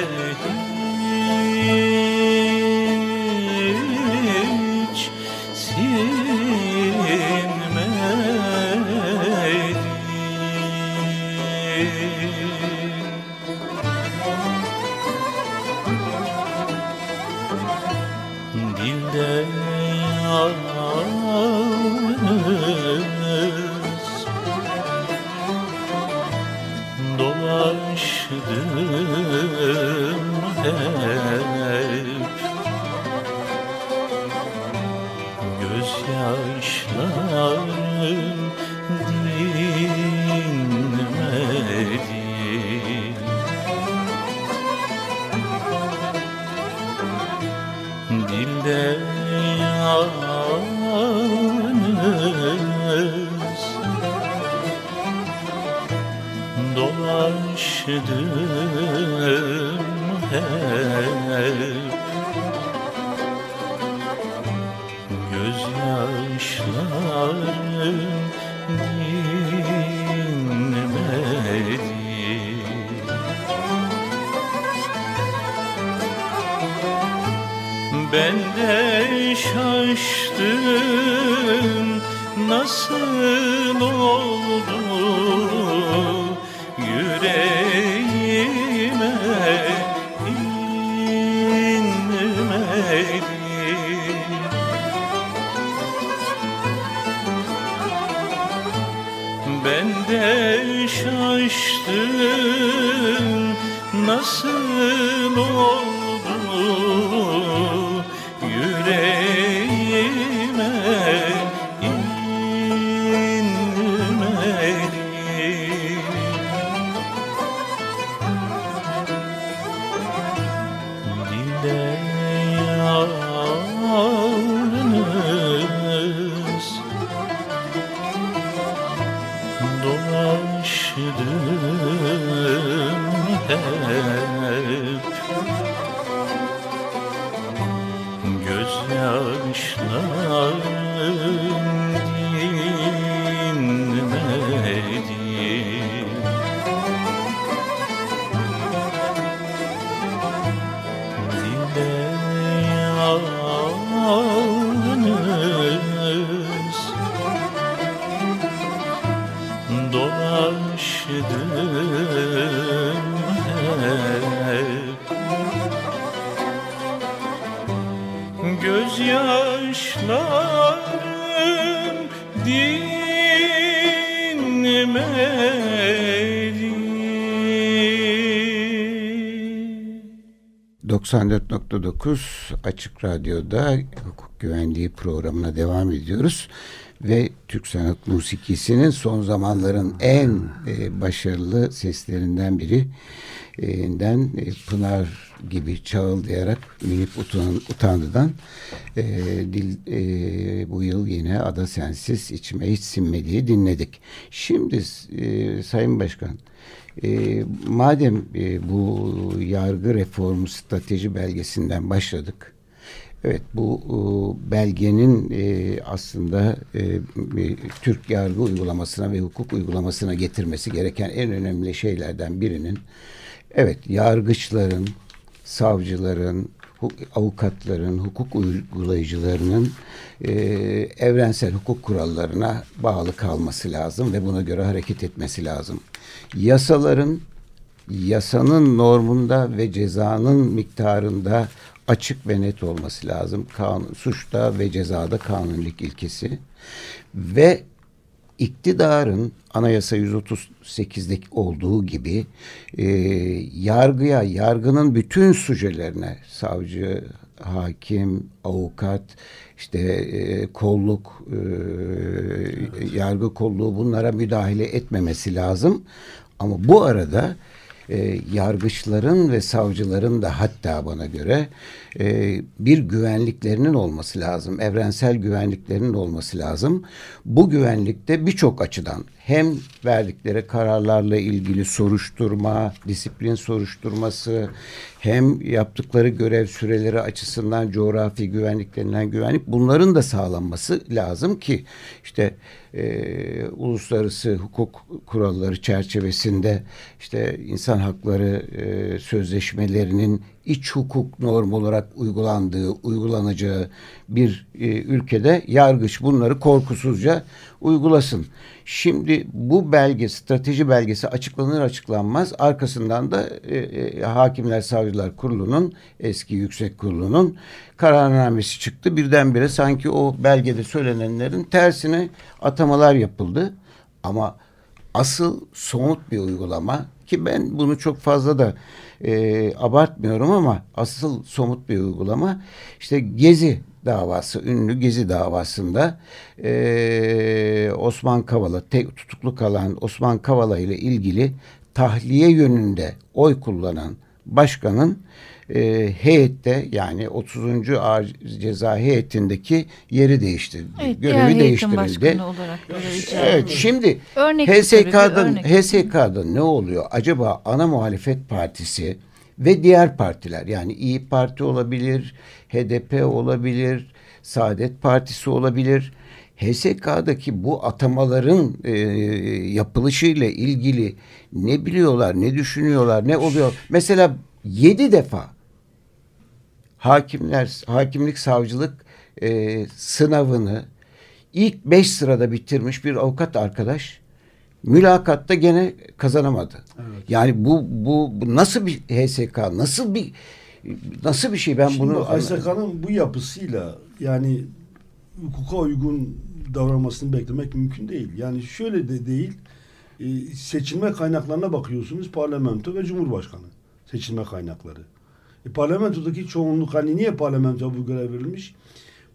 Oh, 94.9 Açık Radyo'da hukuk güvenliği programına devam ediyoruz ve Türk sanat musikisinin son zamanların en e, başarılı seslerinden biri e, den e, Pınar gibi çağıldayarak Münip Utan, Utandı'dan e, dil, e, bu yıl yine Ada Sensiz içime hiç sinmediği dinledik. Şimdi e, Sayın Başkan e, madem e, bu yargı reformu strateji belgesinden başladık. Evet bu e, belgenin e, aslında e, e, Türk yargı uygulamasına ve hukuk uygulamasına getirmesi gereken en önemli şeylerden birinin evet yargıçların, savcıların, avukatların, hukuk uygulayıcılarının e, evrensel hukuk kurallarına bağlı kalması lazım ve buna göre hareket etmesi lazım. Yasaların yasanın normunda ve cezanın miktarında açık ve net olması lazım. Kanun, suçta ve cezada kanunlik ilkesi ve iktidarın anayasa 138'deki olduğu gibi e, yargıya, yargının bütün sujelerine savcı, hakim, avukat, işte e, kolluk, e, yargı kolluğu bunlara müdahale etmemesi lazım. Ama bu arada e, yargıçların ve savcıların da hatta bana göre e, bir güvenliklerinin olması lazım. Evrensel güvenliklerinin olması lazım. Bu güvenlikte birçok açıdan hem verdikleri kararlarla ilgili soruşturma, disiplin soruşturması, hem yaptıkları görev süreleri açısından coğrafi güvenlik denilen güvenlik bunların da sağlanması lazım ki işte e, uluslararası hukuk kuralları çerçevesinde işte insan hakları e, sözleşmelerinin iç hukuk normu olarak uygulandığı, uygulanacağı bir e, ülkede yargıç bunları korkusuzca uygulasın. Şimdi bu belge, strateji belgesi açıklanır açıklanmaz arkasından da e, e, Hakimler Savcılar Kurulu'nun eski yüksek kurulunun kararnamesi çıktı. Birdenbire sanki o belgede söylenenlerin tersine atamalar yapıldı. Ama asıl somut bir uygulama ki ben bunu çok fazla da e, abartmıyorum ama asıl somut bir uygulama. İşte Gezi davası, ünlü Gezi davasında e, Osman Kavala, tek tutuklu kalan Osman Kavala ile ilgili tahliye yönünde oy kullanan başkanın e, heyette yani 30. Ağır Ceza heyetindeki yeri değiştirildi. Evet, görevi değiştirildi. olarak Evet şimdi Örnek gösterici, HSK'da örnek. HSK'da ne oluyor? Acaba ana muhalefet partisi ve diğer partiler yani İyi Parti olabilir, HDP olabilir, Saadet Partisi olabilir. HSK'daki bu atamaların e, yapılışıyla ilgili ne biliyorlar, ne düşünüyorlar, ne oluyor? Mesela yedi defa hakimler, hakimlik, savcılık e, sınavını ilk beş sırada bitirmiş bir avukat arkadaş mülakatta gene kazanamadı. Yani bu, bu bu nasıl bir HSK, nasıl bir nasıl bir şey ben Şimdi bunu ASK'nın bu yapısıyla yani hukuka uygun davranmasını beklemek mümkün değil. Yani şöyle de değil. e, seçilme kaynaklarına bakıyorsunuz parlamento ve cumhurbaşkanı seçilme kaynakları. E, parlamentodaki çoğunluk hani niye parlamentoya bu görev verilmiş?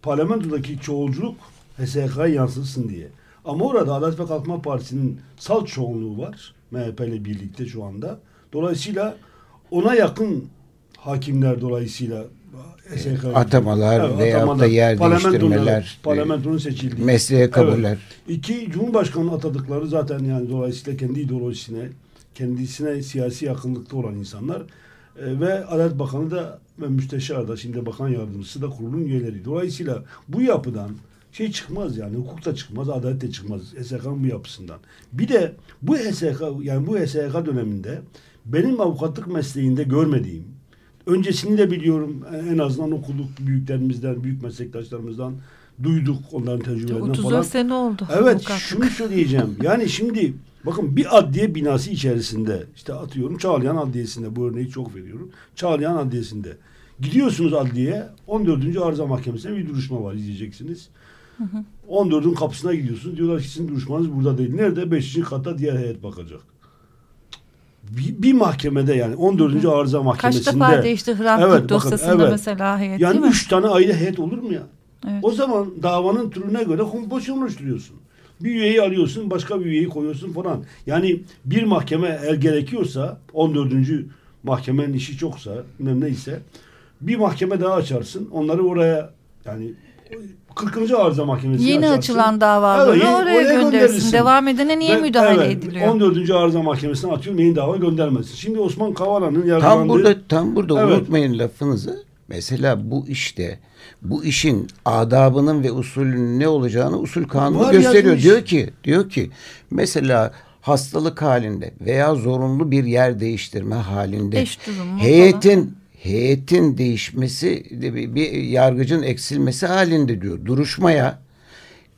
Parlamentodaki çoğulculuk HSK'ya yansıtsın diye. Ama orada Adalet ve Kalkınma Partisi'nin salt çoğunluğu var. MHP ile birlikte şu anda. Dolayısıyla ona yakın hakimler dolayısıyla HSK atamalar veyahut da yer değiştirmeler, parlamentonun seçildiği. mesleğe kabuller. İki, Cumhurbaşkanı atadıkları zaten yani dolayısıyla kendi ideolojisine, kendisine siyasi yakınlıkta olan insanlar e, ve Adalet Bakanı da ve Müsteşar da şimdi bakan yardımcısı da kurulun üyeleri. Dolayısıyla bu yapıdan şey çıkmaz yani hukuk da çıkmaz, adalet de çıkmaz HSK'nın bu yapısından. Bir de bu HSK yani bu HSK döneminde benim avukatlık mesleğinde görmediğim öncesini de biliyorum en azından okuduk büyüklerimizden, büyük meslektaşlarımızdan duyduk onların tecrübelerinden 34 falan. sene oldu. Evet avukatlık. şunu söyleyeceğim. Yani şimdi bakın bir adliye binası içerisinde işte atıyorum Çağlayan Adliyesi'nde bu örneği çok veriyorum. Çağlayan Adliyesi'nde gidiyorsunuz adliyeye 14. Arıza Mahkemesi'ne bir duruşma var izleyeceksiniz. 14'ün kapısına gidiyorsunuz. Diyorlar ki sizin duruşmanız burada değil. Nerede? 5. katta diğer heyet bakacak. Bir, bir mahkemede yani 14. Arıza Kaç Mahkemesi'nde. defa değişti Hrant Evet, dosyasında evet. mesela heyet Yani değil mi? üç tane ayrı heyet olur mu ya? Evet. O zaman davanın türüne göre kompozisyon oluşturuyorsun. Bir üyeyi alıyorsun, başka bir üyeyi koyuyorsun falan. Yani bir mahkeme eğer gerekiyorsa, 14. mahkemenin işi çoksa, bilmem neyse, bir mahkeme daha açarsın. Onları oraya yani 40. Arıza Mahkemesi'ne Yeni açarsın. açılan davaları Evet, yeni- oraya, gönderirsin. gönderirsin. Devam edene niye Ve- müdahale evet, ediliyor? 14. Arıza Mahkemesi'ne atıyorum, yeni dava göndermesin. Şimdi Osman Kavala'nın yargılandığı... Tam burada tam burada Evet. unutmayın lafınızı. Mesela bu işte bu işin adabının ve usulünün ne olacağını usul kanunu Var gösteriyor. yazmış. Diyor ki diyor ki mesela hastalık halinde veya zorunlu bir yer değiştirme halinde Eş durumu heyetin heyetin değişmesi de bir, bir yargıcın eksilmesi halinde diyor. Duruşmaya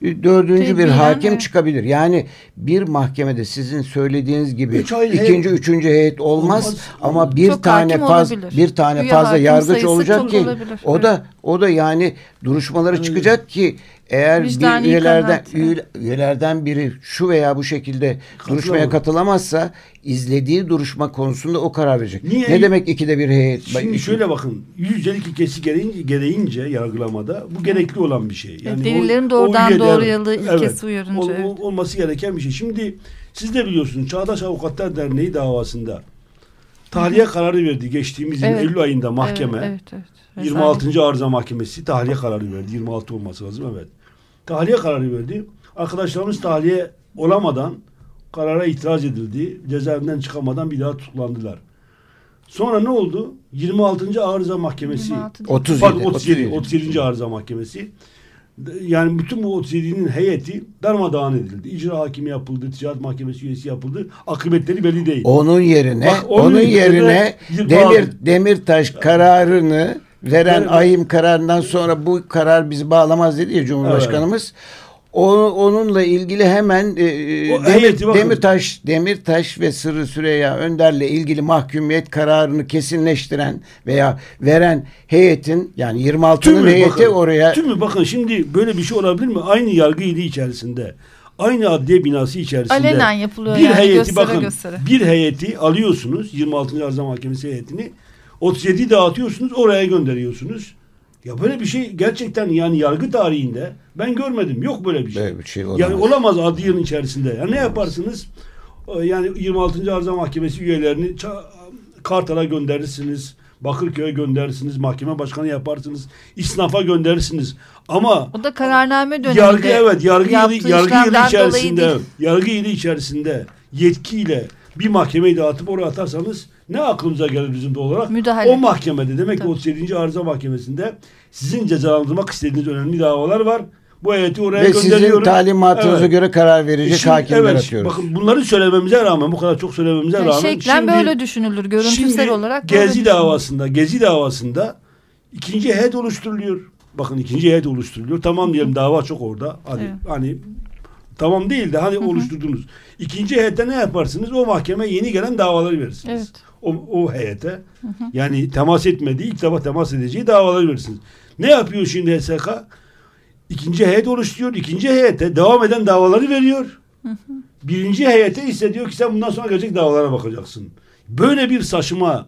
dördüncü bir hakim evet. çıkabilir. Yani bir mahkemede sizin söylediğiniz gibi Üç ikinci, heyet- üçüncü heyet olmaz, Olmaz. ama bir Çok tane faz olabilir. bir tane Üye fazla yargıç olacak ki olabilir. o da o da yani duruşmaları çıkacak ki eğer Vicdani bir üyelerden evet. üye- üyelerden biri şu veya bu şekilde duruşmaya Katılamaz. katılamazsa izlediği duruşma konusunda o karar verecek. Niye? Ne demek ikide bir heyet? Şimdi şöyle bakın yüzdelik ilkesi gereğince, gereğince yargılamada bu gerekli olan bir şey. Evet, delillerin doğrudan üyeler- doğruyalı ilkesi uyarınca, ol- evet. ol- olması gereken bir şey. Şimdi siz de biliyorsunuz Çağdaş Avukatlar Derneği davasında tahliye kararı verdi geçtiğimiz Evet. Eylül ayında mahkeme. Evet, evet, evet. 26. Arıza Mahkemesi tahliye kararı verdi. 26 olması lazım evet. Tahliye kararı verdi. Arkadaşlarımız tahliye olamadan karara itiraz edildi. Cezaevinden çıkamadan bir daha tutuklandılar. Sonra ne oldu? 26. Arıza Mahkemesi 26. 37. Pardon 37. 37. 37. Arıza Mahkemesi. Yani bütün bu 37'nin heyeti darmadağın edildi. İcra hakimi yapıldı, ticaret mahkemesi üyesi yapıldı. Akıbetleri belli değil. Onun yerine Bak, onun onun, yerine yerine Demir. Demirtaş kararını veren Evet. ayım kararından sonra bu karar bizi bağlamaz dedi ya Cumhurbaşkanımız. O, onunla ilgili hemen e, e, O Demir, heyeti bakın. Demirtaş Demirtaş ve Sırrı Süreyya Önder'le ilgili mahkumiyet kararını kesinleştiren veya veren heyetin yani 26'nın Tümü heyeti bakın, oraya Tümü bakın şimdi böyle bir şey olabilir mi? Aynı yargı ili içerisinde. Aynı adliye binası içerisinde. Alenen yapılıyor bir yani, heyeti göstere bakın. göstere. Bir heyeti alıyorsunuz 26. Arıza Mahkemesi heyetini 37'yi dağıtıyorsunuz oraya gönderiyorsunuz. Ya böyle bir şey gerçekten yani yargı tarihinde ben görmedim. Yok böyle bir şey. Böyle bir şey olamaz. Yani olamaz adliyenin içerisinde. Ya ne yaparsınız? Ee, Yani 26. Arıza Mahkemesi üyelerini Kartal'a gönderirsiniz. Bakırköy'e gönderirsiniz. Mahkeme başkanı yaparsınız. İsnafa gönderirsiniz. Ama O da kararname döneminde yargı evet yargı yaptığı yılı, yargı yılı içerisinde yargı yılı içerisinde yetkiyle bir mahkemeyi dağıtıp oraya atarsanız ne aklımıza gelir bizim de olarak? Müdahale. O mahkemede demek ki Tabii. 37. Arıza Mahkemesi'nde sizin cezalandırmak istediğiniz önemli davalar var. Bu heyeti oraya ve sizin gönderiyorum. talimatınıza Evet. göre karar verecek E hakimler evet, atıyoruz. Bakın bunları söylememize rağmen bu kadar çok söylememize Yani rağmen şeklen şimdi, böyle düşünülür. Görüntüsel şimdi olarak Gezi davasında Gezi davasında ikinci heyet oluşturuluyor. Bakın ikinci heyet oluşturuluyor. Tamam diyelim dava çok orada. Hadi Evet. hani tamam değil de hani oluşturdunuz. İkinci heyette ne yaparsınız? O mahkeme yeni gelen davaları verirsiniz. Evet. O, o heyete yani temas etmediği ilk defa temas edeceği davaları verirsiniz. Ne yapıyor şimdi HSK? İkinci heyet oluşturuyor. İkinci heyete devam eden davaları veriyor. Birinci heyete ise diyor ki sen bundan sonra gelecek davalara bakacaksın. Böyle bir saçma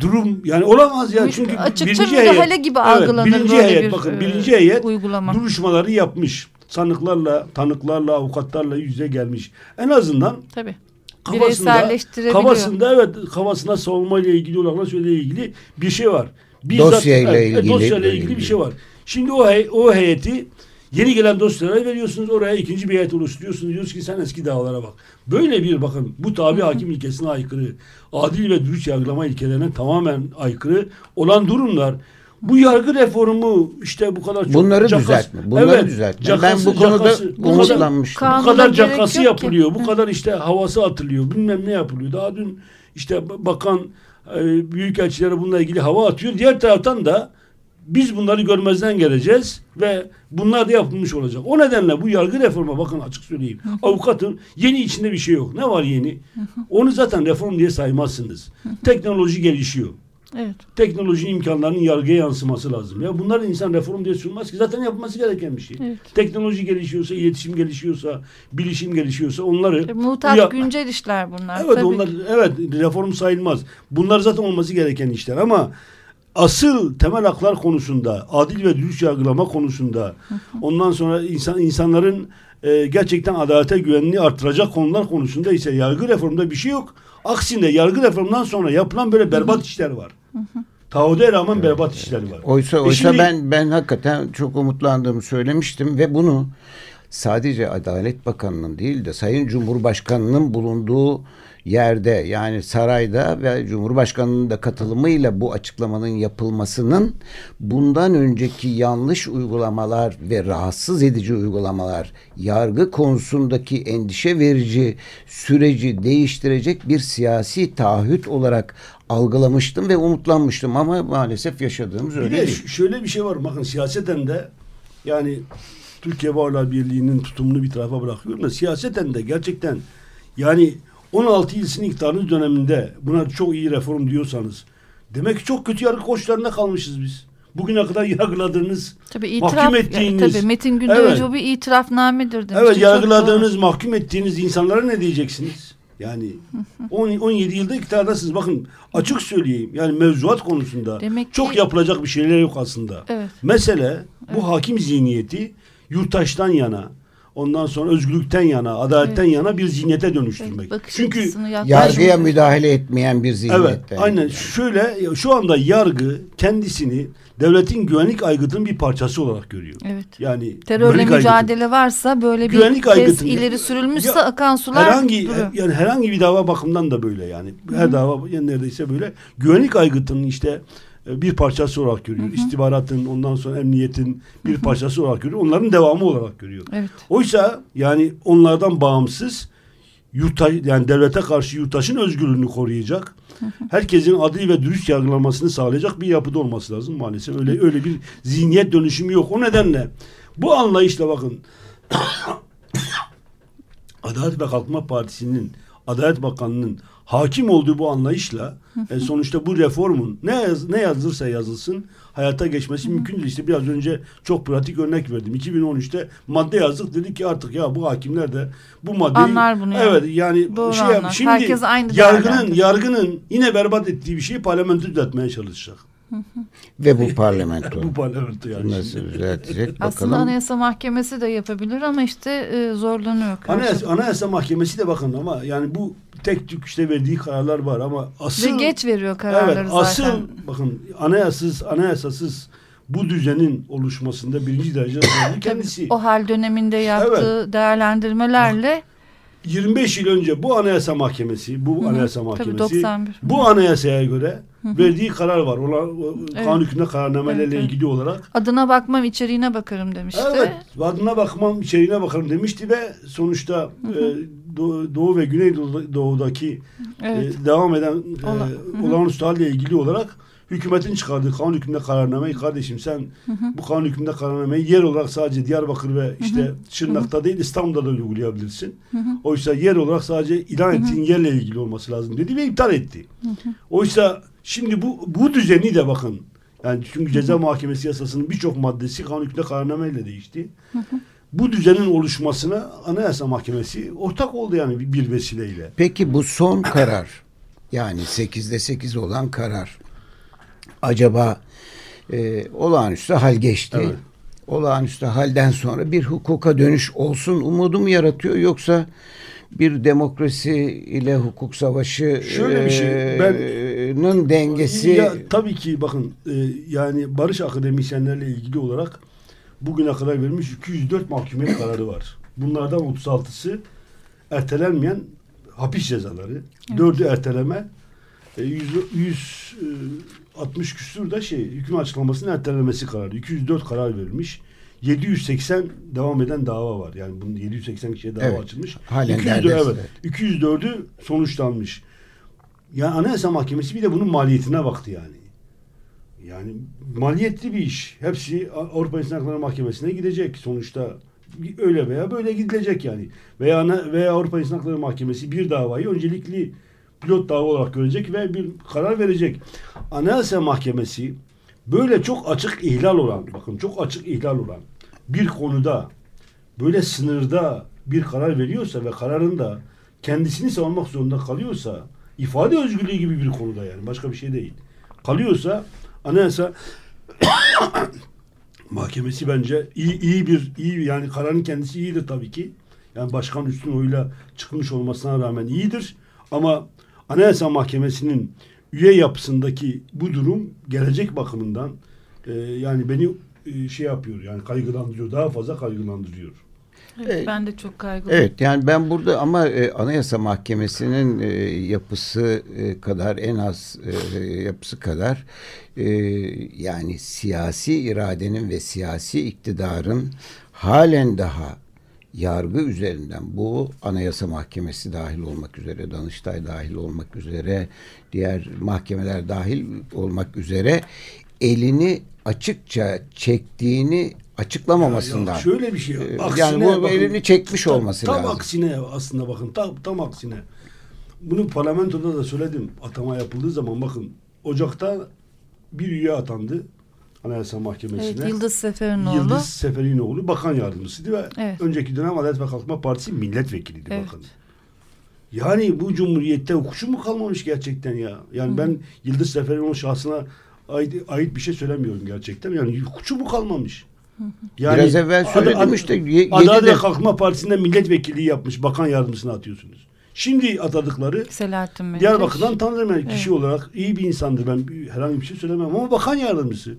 durum yani olamaz ya çünkü açıkça birinci heyet, gibi algılanır birinci heyet bir, bakın e, birinci heyet uygulama. duruşmaları yapmış. Sanıklarla, tanıklarla, avukatlarla yüz yüze gelmiş. En azından Tabii. kafasında, kafasında evet kafasına savunma ile ilgili olarak söylediği ilgili bir şey var. Dosyayla evet, ilgili, böyle ilgili bir şey var. Şimdi o hey- o heyeti yeni gelen dosyalara veriyorsunuz. Oraya ikinci bir heyet oluşturuyorsunuz. Diyorsunuz ki sen eski davalara bak. Böyle bir bakın bu tabi hakim ilkesine aykırı, adil ve dürüst yargılama ilkelerine tamamen aykırı olan durumlar. Bu yargı reformu işte bu kadar çok Bunları cakas- düzeltme. Bunları düzeltme. Ben bu konuda cakası- bu kadar- umutlanmıştım. Bu kadar cakası yok ki. yapılıyor. Bu kadar işte havası atılıyor. Bilmem ne yapılıyor. Daha dün işte bakan e, büyükelçilere bununla ilgili hava atıyor. Diğer taraftan da biz bunları görmezden geleceğiz ve bunlar da yapılmış olacak. O nedenle bu yargı reforma bakın açık söyleyeyim. Avukatın yeni içinde bir şey yok. Ne var yeni? Onu zaten reform diye saymazsınız. Teknoloji gelişiyor. Evet. Teknolojinin imkanlarının yargıya yansıması lazım. Ya bunları insan reform diye sunmaz ki zaten yapılması gereken bir şey. Evet. Teknoloji gelişiyorsa, iletişim gelişiyorsa, bilişim gelişiyorsa onları E, Muhtaç Ya- güncel işler bunlar. Evet tabii. onlar evet reform sayılmaz. Bunlar zaten olması gereken işler ama asıl temel haklar konusunda, adil ve dürüst yargılama konusunda, ondan sonra insan insanların e, gerçekten adalete güvenliği artıracak konular konusunda ise yargı reformunda bir şey yok. Aksine yargı reformdan sonra yapılan böyle berbat işler var. Taahhüde rağmen berbat işler var. Oysa E oysa şimdi- ben ben hakikaten çok umutlandığımı söylemiştim ve bunu sadece Adalet Bakanı'nın değil de Sayın Cumhurbaşkanı'nın bulunduğu yerde yani sarayda ve Cumhurbaşkanı'nın da katılımıyla bu açıklamanın yapılmasının bundan önceki yanlış uygulamalar ve rahatsız edici uygulamalar yargı konusundaki endişe verici süreci değiştirecek bir siyasi taahhüt olarak algılamıştım ve umutlanmıştım ama maalesef yaşadığımız Bir öyle de değil. şöyle bir şey var bakın siyaseten de yani Türkiye Bağlar Birliği'nin tutumunu bir tarafa bırakıyorum da siyaseten de gerçekten yani 16 yıl sizin iktidarınız döneminde buna çok iyi reform diyorsanız demek ki çok kötü yargı koçlarında kalmışız biz. Bugüne kadar yargıladığınız Tabii itiraf, mahkum ya, ettiğiniz tabii Metin Gündoğdu Evet. bir itirafnamedir demişti. Evet yargıladığınız, mahkum ettiğiniz insanlara ne diyeceksiniz? Yani 10, 17 yılda iktidardasınız. Bakın açık söyleyeyim. Yani mevzuat konusunda Demek çok ki- yapılacak bir şeyler yok aslında. Evet. Mesele bu hakim zihniyeti yurttaştan yana, ondan sonra özgürlükten yana, adaletten yana bir zihniyete dönüştürmek. Evet, bakış Çünkü Yargıya müdahale etmeyen bir Evet, zihniyetten. aynen. yani. Şöyle şu anda yargı kendisini devletin güvenlik aygıtının bir parçası olarak görüyor. Evet. Yani Terörle aygıtı. mücadele varsa böyle bir Güvenlik aygıtı. ileri sürülmüşse Ya, akan sular herhangi duruyor. yani herhangi bir dava bakımından da böyle yani. Her dava yani neredeyse böyle. Güvenlik aygıtının işte bir parçası olarak görüyor. İstihbaratın ondan sonra emniyetin bir parçası olarak görüyor. Onların devamı olarak görüyor. Evet. Oysa yani onlardan bağımsız yurttaş yani devlete karşı yurttaşın özgürlüğünü koruyacak. Herkesin adil ve dürüst yargılanmasını sağlayacak bir yapıda olması lazım maalesef. Öyle öyle bir zihniyet dönüşümü yok. O nedenle bu anlayışla bakın Adalet ve Kalkınma Partisi'nin Adalet Bakanı'nın hakim olduğu bu anlayışla e, sonuçta bu reformun ne yaz, ne yazılırsa yazılsın hayata geçmesi mümkün değil. İşte biraz önce çok pratik örnek verdim. 2013'te madde yazdık dedik ki artık ya bu hakimler de bu maddeyi Anlar bunu yani. Evet yani Doğru şey anlar. şimdi Herkes aynı yargının yargının yine berbat ettiği bir şeyi parlamento düzeltmeye çalışacak. Ve bu parlamento. bu parlamento yani. Nasıl düzeltecek Aslında bakalım. Anayasa Mahkemesi de yapabilir ama işte e, zorlanıyor. Anayasa, Anayasa Mahkemesi de bakın ama yani bu tek tük işte verdiği kararlar var ama asıl Ve geç veriyor kararları evet, zaten. asıl bakın anayasız anayasasız bu düzenin oluşmasında birinci derece Tabii kendisi. o hal döneminde yaptığı değerlendirmelerle 25 yıl önce bu Anayasa Mahkemesi, bu Hı hı. Anayasa Tabii, Mahkemesi 91. bu anayasaya göre verdiği karar var. Ola, o, Evet. kanun hükmünde kararnamelerle Evet, evet. ilgili olarak. adına bakmam içeriğine bakarım demişti. Evet, adına bakmam, içeriğine bakarım demişti ve sonuçta e, Doğu, ve Güneydoğu'daki Evet. e, devam eden e, Ola- Hı hı. olağanüstü halle ilgili olarak hükümetin çıkardığı kanun hükmünde kararnameyi kardeşim sen bu kanun hükmünde kararnameyi yer olarak sadece Diyarbakır ve işte Şırnak'ta değil İstanbul'da da uygulayabilirsin. Oysa yer olarak sadece ilan ettiğin yerle ilgili olması lazım dedi ve iptal etti. Oysa şimdi bu bu düzeni de bakın yani çünkü ceza muhakemesi yasasının birçok maddesi kanun hükmünde kararnameyle değişti. Bu düzenin oluşmasına Anayasa Mahkemesi ortak oldu yani bir, vesileyle. Peki bu son karar yani 8'de 8 olan karar acaba e, olağanüstü hal geçti. Evet. Olağanüstü halden sonra bir hukuka dönüş olsun umudu mu yaratıyor yoksa bir demokrasi ile hukuk savaşı Şöyle bir şey, e, ben- nın dengesi Ya, tabii ki bakın e, yani barış akademisyenlerle ilgili olarak bugüne kadar verilmiş 204 mahkumiyet kararı var. Bunlardan 36'sı ertelenmeyen hapis cezaları. Dördü erteleme. E, 100, 100 e, 60 küsur da şey hüküm açıklamasının ertelenmesi kararı. 204 karar verilmiş. 780 devam eden dava var. Yani bunun 780 kişiye dava Evet. açılmış. Halen 204 derdest, evet. evet. 204'ü sonuçlanmış. Yani Anayasa Mahkemesi bir de bunun maliyetine baktı yani. Yani maliyetli bir iş. Hepsi Avrupa İnsan Hakları Mahkemesi'ne gidecek sonuçta. Öyle veya böyle gidilecek yani. Veya veya Avrupa İnsan Hakları Mahkemesi bir davayı öncelikli pilot dava olarak görecek ve bir karar verecek. Anayasa Mahkemesi böyle çok açık ihlal olan, bakın çok açık ihlal olan bir konuda böyle sınırda bir karar veriyorsa ve kararında kendisini savunmak zorunda kalıyorsa ifade özgürlüğü gibi bir konuda yani başka bir şey değil. Kalıyorsa anayasa mahkemesi bence iyi, iyi bir iyi yani kararın kendisi iyidir tabii ki. Yani başkan üstün oyla çıkmış olmasına rağmen iyidir. Ama Anayasa Mahkemesi'nin üye yapısındaki bu durum gelecek bakımından e, yani beni e, şey yapıyor yani kaygılandırıyor. Daha fazla kaygılandırıyor. Evet, ben de çok kaygılıyım. Evet yani ben burada ama e, Anayasa Mahkemesi'nin e, yapısı e, kadar en az e, yapısı kadar e, yani siyasi iradenin ve siyasi iktidarın halen daha yargı üzerinden bu Anayasa Mahkemesi dahil olmak üzere, Danıştay dahil olmak üzere, diğer mahkemeler dahil olmak üzere elini açıkça çektiğini açıklamamasından. Ya şöyle bir şey. Ee, Aksine yani bu bakın, elini çekmiş tam- olması tam lazım. aksine aslında bakın tam, tam aksine. Bunu parlamentoda da söyledim. Atama yapıldığı zaman bakın Ocak'ta bir üye atandı Anayasa Mahkemesi'ne. Evet, Yıldız Seferinoğlu. Yıldız Seferinoğlu bakan yardımcısıydı ve Evet. önceki dönem Adalet ve Kalkınma Partisi milletvekiliydi Evet. bakın. Yani bu cumhuriyette hukukçu mu kalmamış gerçekten ya? Yani ben Yıldız Seferinoğlu şahsına ait, ait bir şey söylemiyorum gerçekten. Yani hukukçu mu kalmamış? Yani Biraz evvel söyledim işte, ye- Adalet yedi de- ve Kalkınma Partisi'nde milletvekilliği yapmış bakan yardımcısına atıyorsunuz. Şimdi atadıkları Selahattin Menderes. Diyarbakır'dan tanırım yani kişi olarak iyi bir insandır. Ben herhangi bir şey söylemem ama bakan yardımcısı.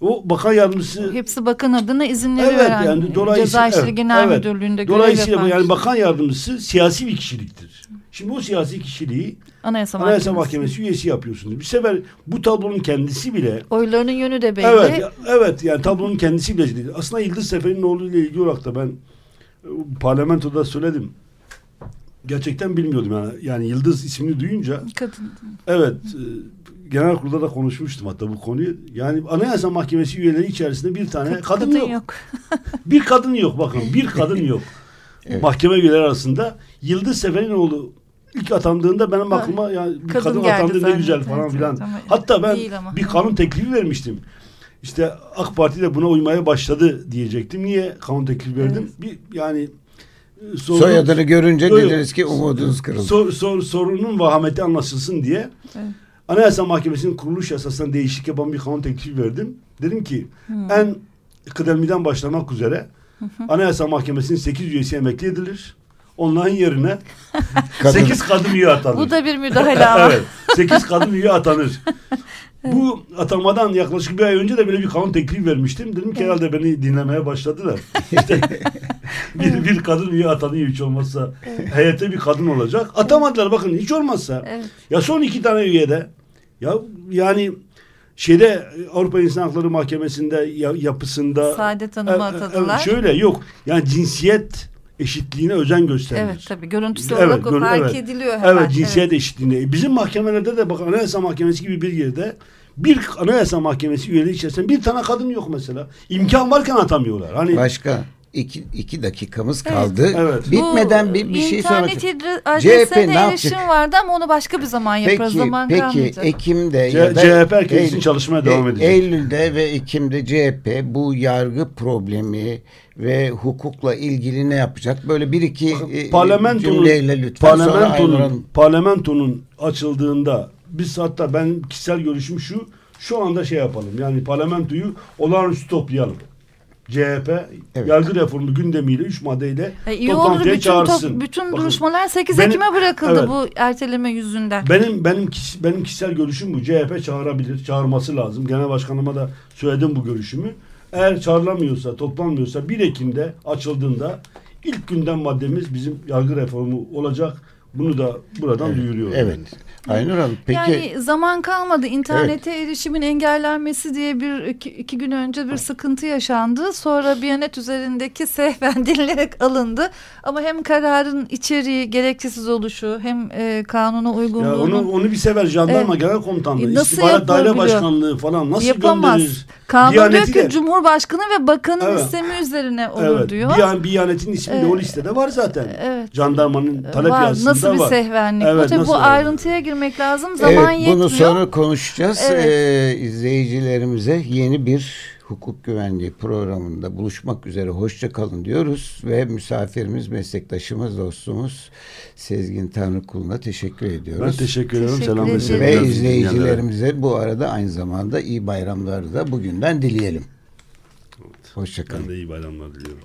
O bakan yardımcısı Hepsi bakan adına izinleri Evet veren yani dolayısıyla Ceza İşleri evet, Genel evet. Müdürlüğü'nde görev Dolayısıyla yapan yani bakan yardımcısı siyasi bir kişiliktir. Şimdi o siyasi kişiliği Anayasa, Anayasa Mahkemesi. Mahkemesi üyesi yapıyorsunuz. Bir sefer bu tablonun kendisi bile Oylarının yönü de belli. Evet, evet yani tablonun kendisi bile değil. Aslında Yıldız Seferi'nin ile ilgili olarak da ben e, parlamentoda söyledim. Gerçekten bilmiyordum yani. Yani Yıldız ismini duyunca Kadın. evet e, genel kurulda da konuşmuştum hatta bu konuyu. Yani Anayasa Mahkemesi üyeleri içerisinde bir tane kadın, Kadın yok. yok. Bir kadın yok bakın. Bir kadın yok. Evet. Mahkeme üyeleri arasında Yıldız Seferinoğlu ilk atandığında benim aklıma yani bir Kadın kadın, atandı ne güzel falan Evet, filan. evet, Hatta ben bir kanun teklifi vermiştim. İşte AK Parti de buna uymaya başladı diyecektim. Niye kanun teklifi verdim? Bir yani e, sorun- Soyadını görünce yok. dediniz ki umudunuz kırıldı. Sor, sor- sorunun vahameti anlaşılsın diye Evet. Anayasa Mahkemesi'nin kuruluş yasasından değişiklik yapan bir kanun teklifi verdim. Dedim ki en kıdemliden başlamak üzere Anayasa Mahkemesi'nin 8 üyesi emekli edilir. Onların yerine Kadın- 8 kadın üye atanır. Bu da bir müdahale ama. evet. 8 kadın üye atanır. Bu atamadan yaklaşık bir ay önce de böyle bir kanun teklifi vermiştim. Dedim ki herhalde beni dinlemeye başladılar. İşte bir, bir kadın üye atanıyor hiç olmazsa. Heyette bir kadın olacak. Atamadılar bakın hiç olmazsa. Evet. Ya son iki tane üyede ya yani şeyde Avrupa İnsan Hakları Mahkemesi'nde ya- yapısında Saadet Hanım'ı E, e, atadılar. şöyle yok. Yani cinsiyet eşitliğine özen gösterilir. Evet tabii görüntüsü Evet, olarak o gör- fark evet. ediliyor hemen. Evet cinsiyet eşitliğine. Bizim mahkemelerde de bak Anayasa Mahkemesi gibi bir yerde bir Anayasa Mahkemesi üyeliği içerisinde bir tane kadın yok mesela. İmkan varken atamıyorlar. Hani Başka iki, iki dakikamız kaldı. Evet. Bitmeden Bu bir, bir şey sormak CHP ne yapacak? vardı ama onu başka bir zaman yaparız. Peki, zaman peki kalmayacak. Ekim'de C- ya da CHP herkesin Eylül- çalışmaya devam E- edecek. Eylül'de ve Ekim'de CHP bu yargı problemi ve hukukla ilgili ne yapacak? Böyle bir iki e, parlamentonun cümleyle lütfen parlamentonun parlamentonun açıldığında biz hatta ben kişisel görüşüm şu şu anda şey yapalım. Yani parlamentoyu olağanüstü toplayalım. CHP Evet. yargı reformu gündemiyle 3 maddeyle E, iyi olur toplantıya bütün, çağırsın. top, bütün Bakın, duruşmalar 8 benim- Ekim'e bırakıldı Evet. bu erteleme yüzünden. Benim benim kişi- benim kişisel görüşüm bu. CHP çağırabilir, çağırması lazım. Genel başkanıma da söyledim bu görüşümü. Eğer çağrılamıyorsa, toplanmıyorsa 1 Ekim'de açıldığında ilk gündem maddemiz bizim yargı reformu olacak. Bunu da buradan duyuruyorum. Evet. Aynur Hanım peki Yani zaman kalmadı. İnternete erişimin engellenmesi diye bir iki, iki gün önce bir sıkıntı yaşandı. Sonra Biyanet üzerindeki sehven dilinerek alındı. Ama hem kararın içeriği gereksiz oluşu hem e, kanuna Ya uygunluğunun onu onu bir sefer jandarma genel komutanlığı, E, nasıl istihbarat daire başkanlığı falan nasıl yapamaz. gönderir? Kanun Diyaneti diyor ki de- Cumhurbaşkanı ve bakanın Evet. istemi üzerine olur evet, diyor. Biyan, Biyanet'in ismi de o listede var zaten. Evet. Jandarmanın talep var. yazısında Nasıl bir var. sehvenlik? Evet, bu tabii nasıl bu yani? ayrıntıya girmek lazım. Zaman evet, yetmiyor. bunu sonra konuşacağız. Evet. Ee, izleyicilerimize yeni bir hukuk güvenliği programında buluşmak üzere hoşça kalın diyoruz ve misafirimiz, meslektaşımız, dostumuz Sezgin Tanrıkulu'na teşekkür ediyoruz. Ben teşekkür ederim. Selam ve sevgiler. Ve izleyicilerimize bu arada aynı zamanda iyi bayramları da bugünden dileyelim. Hoşçakalın. Ben de iyi bayramlar diliyorum.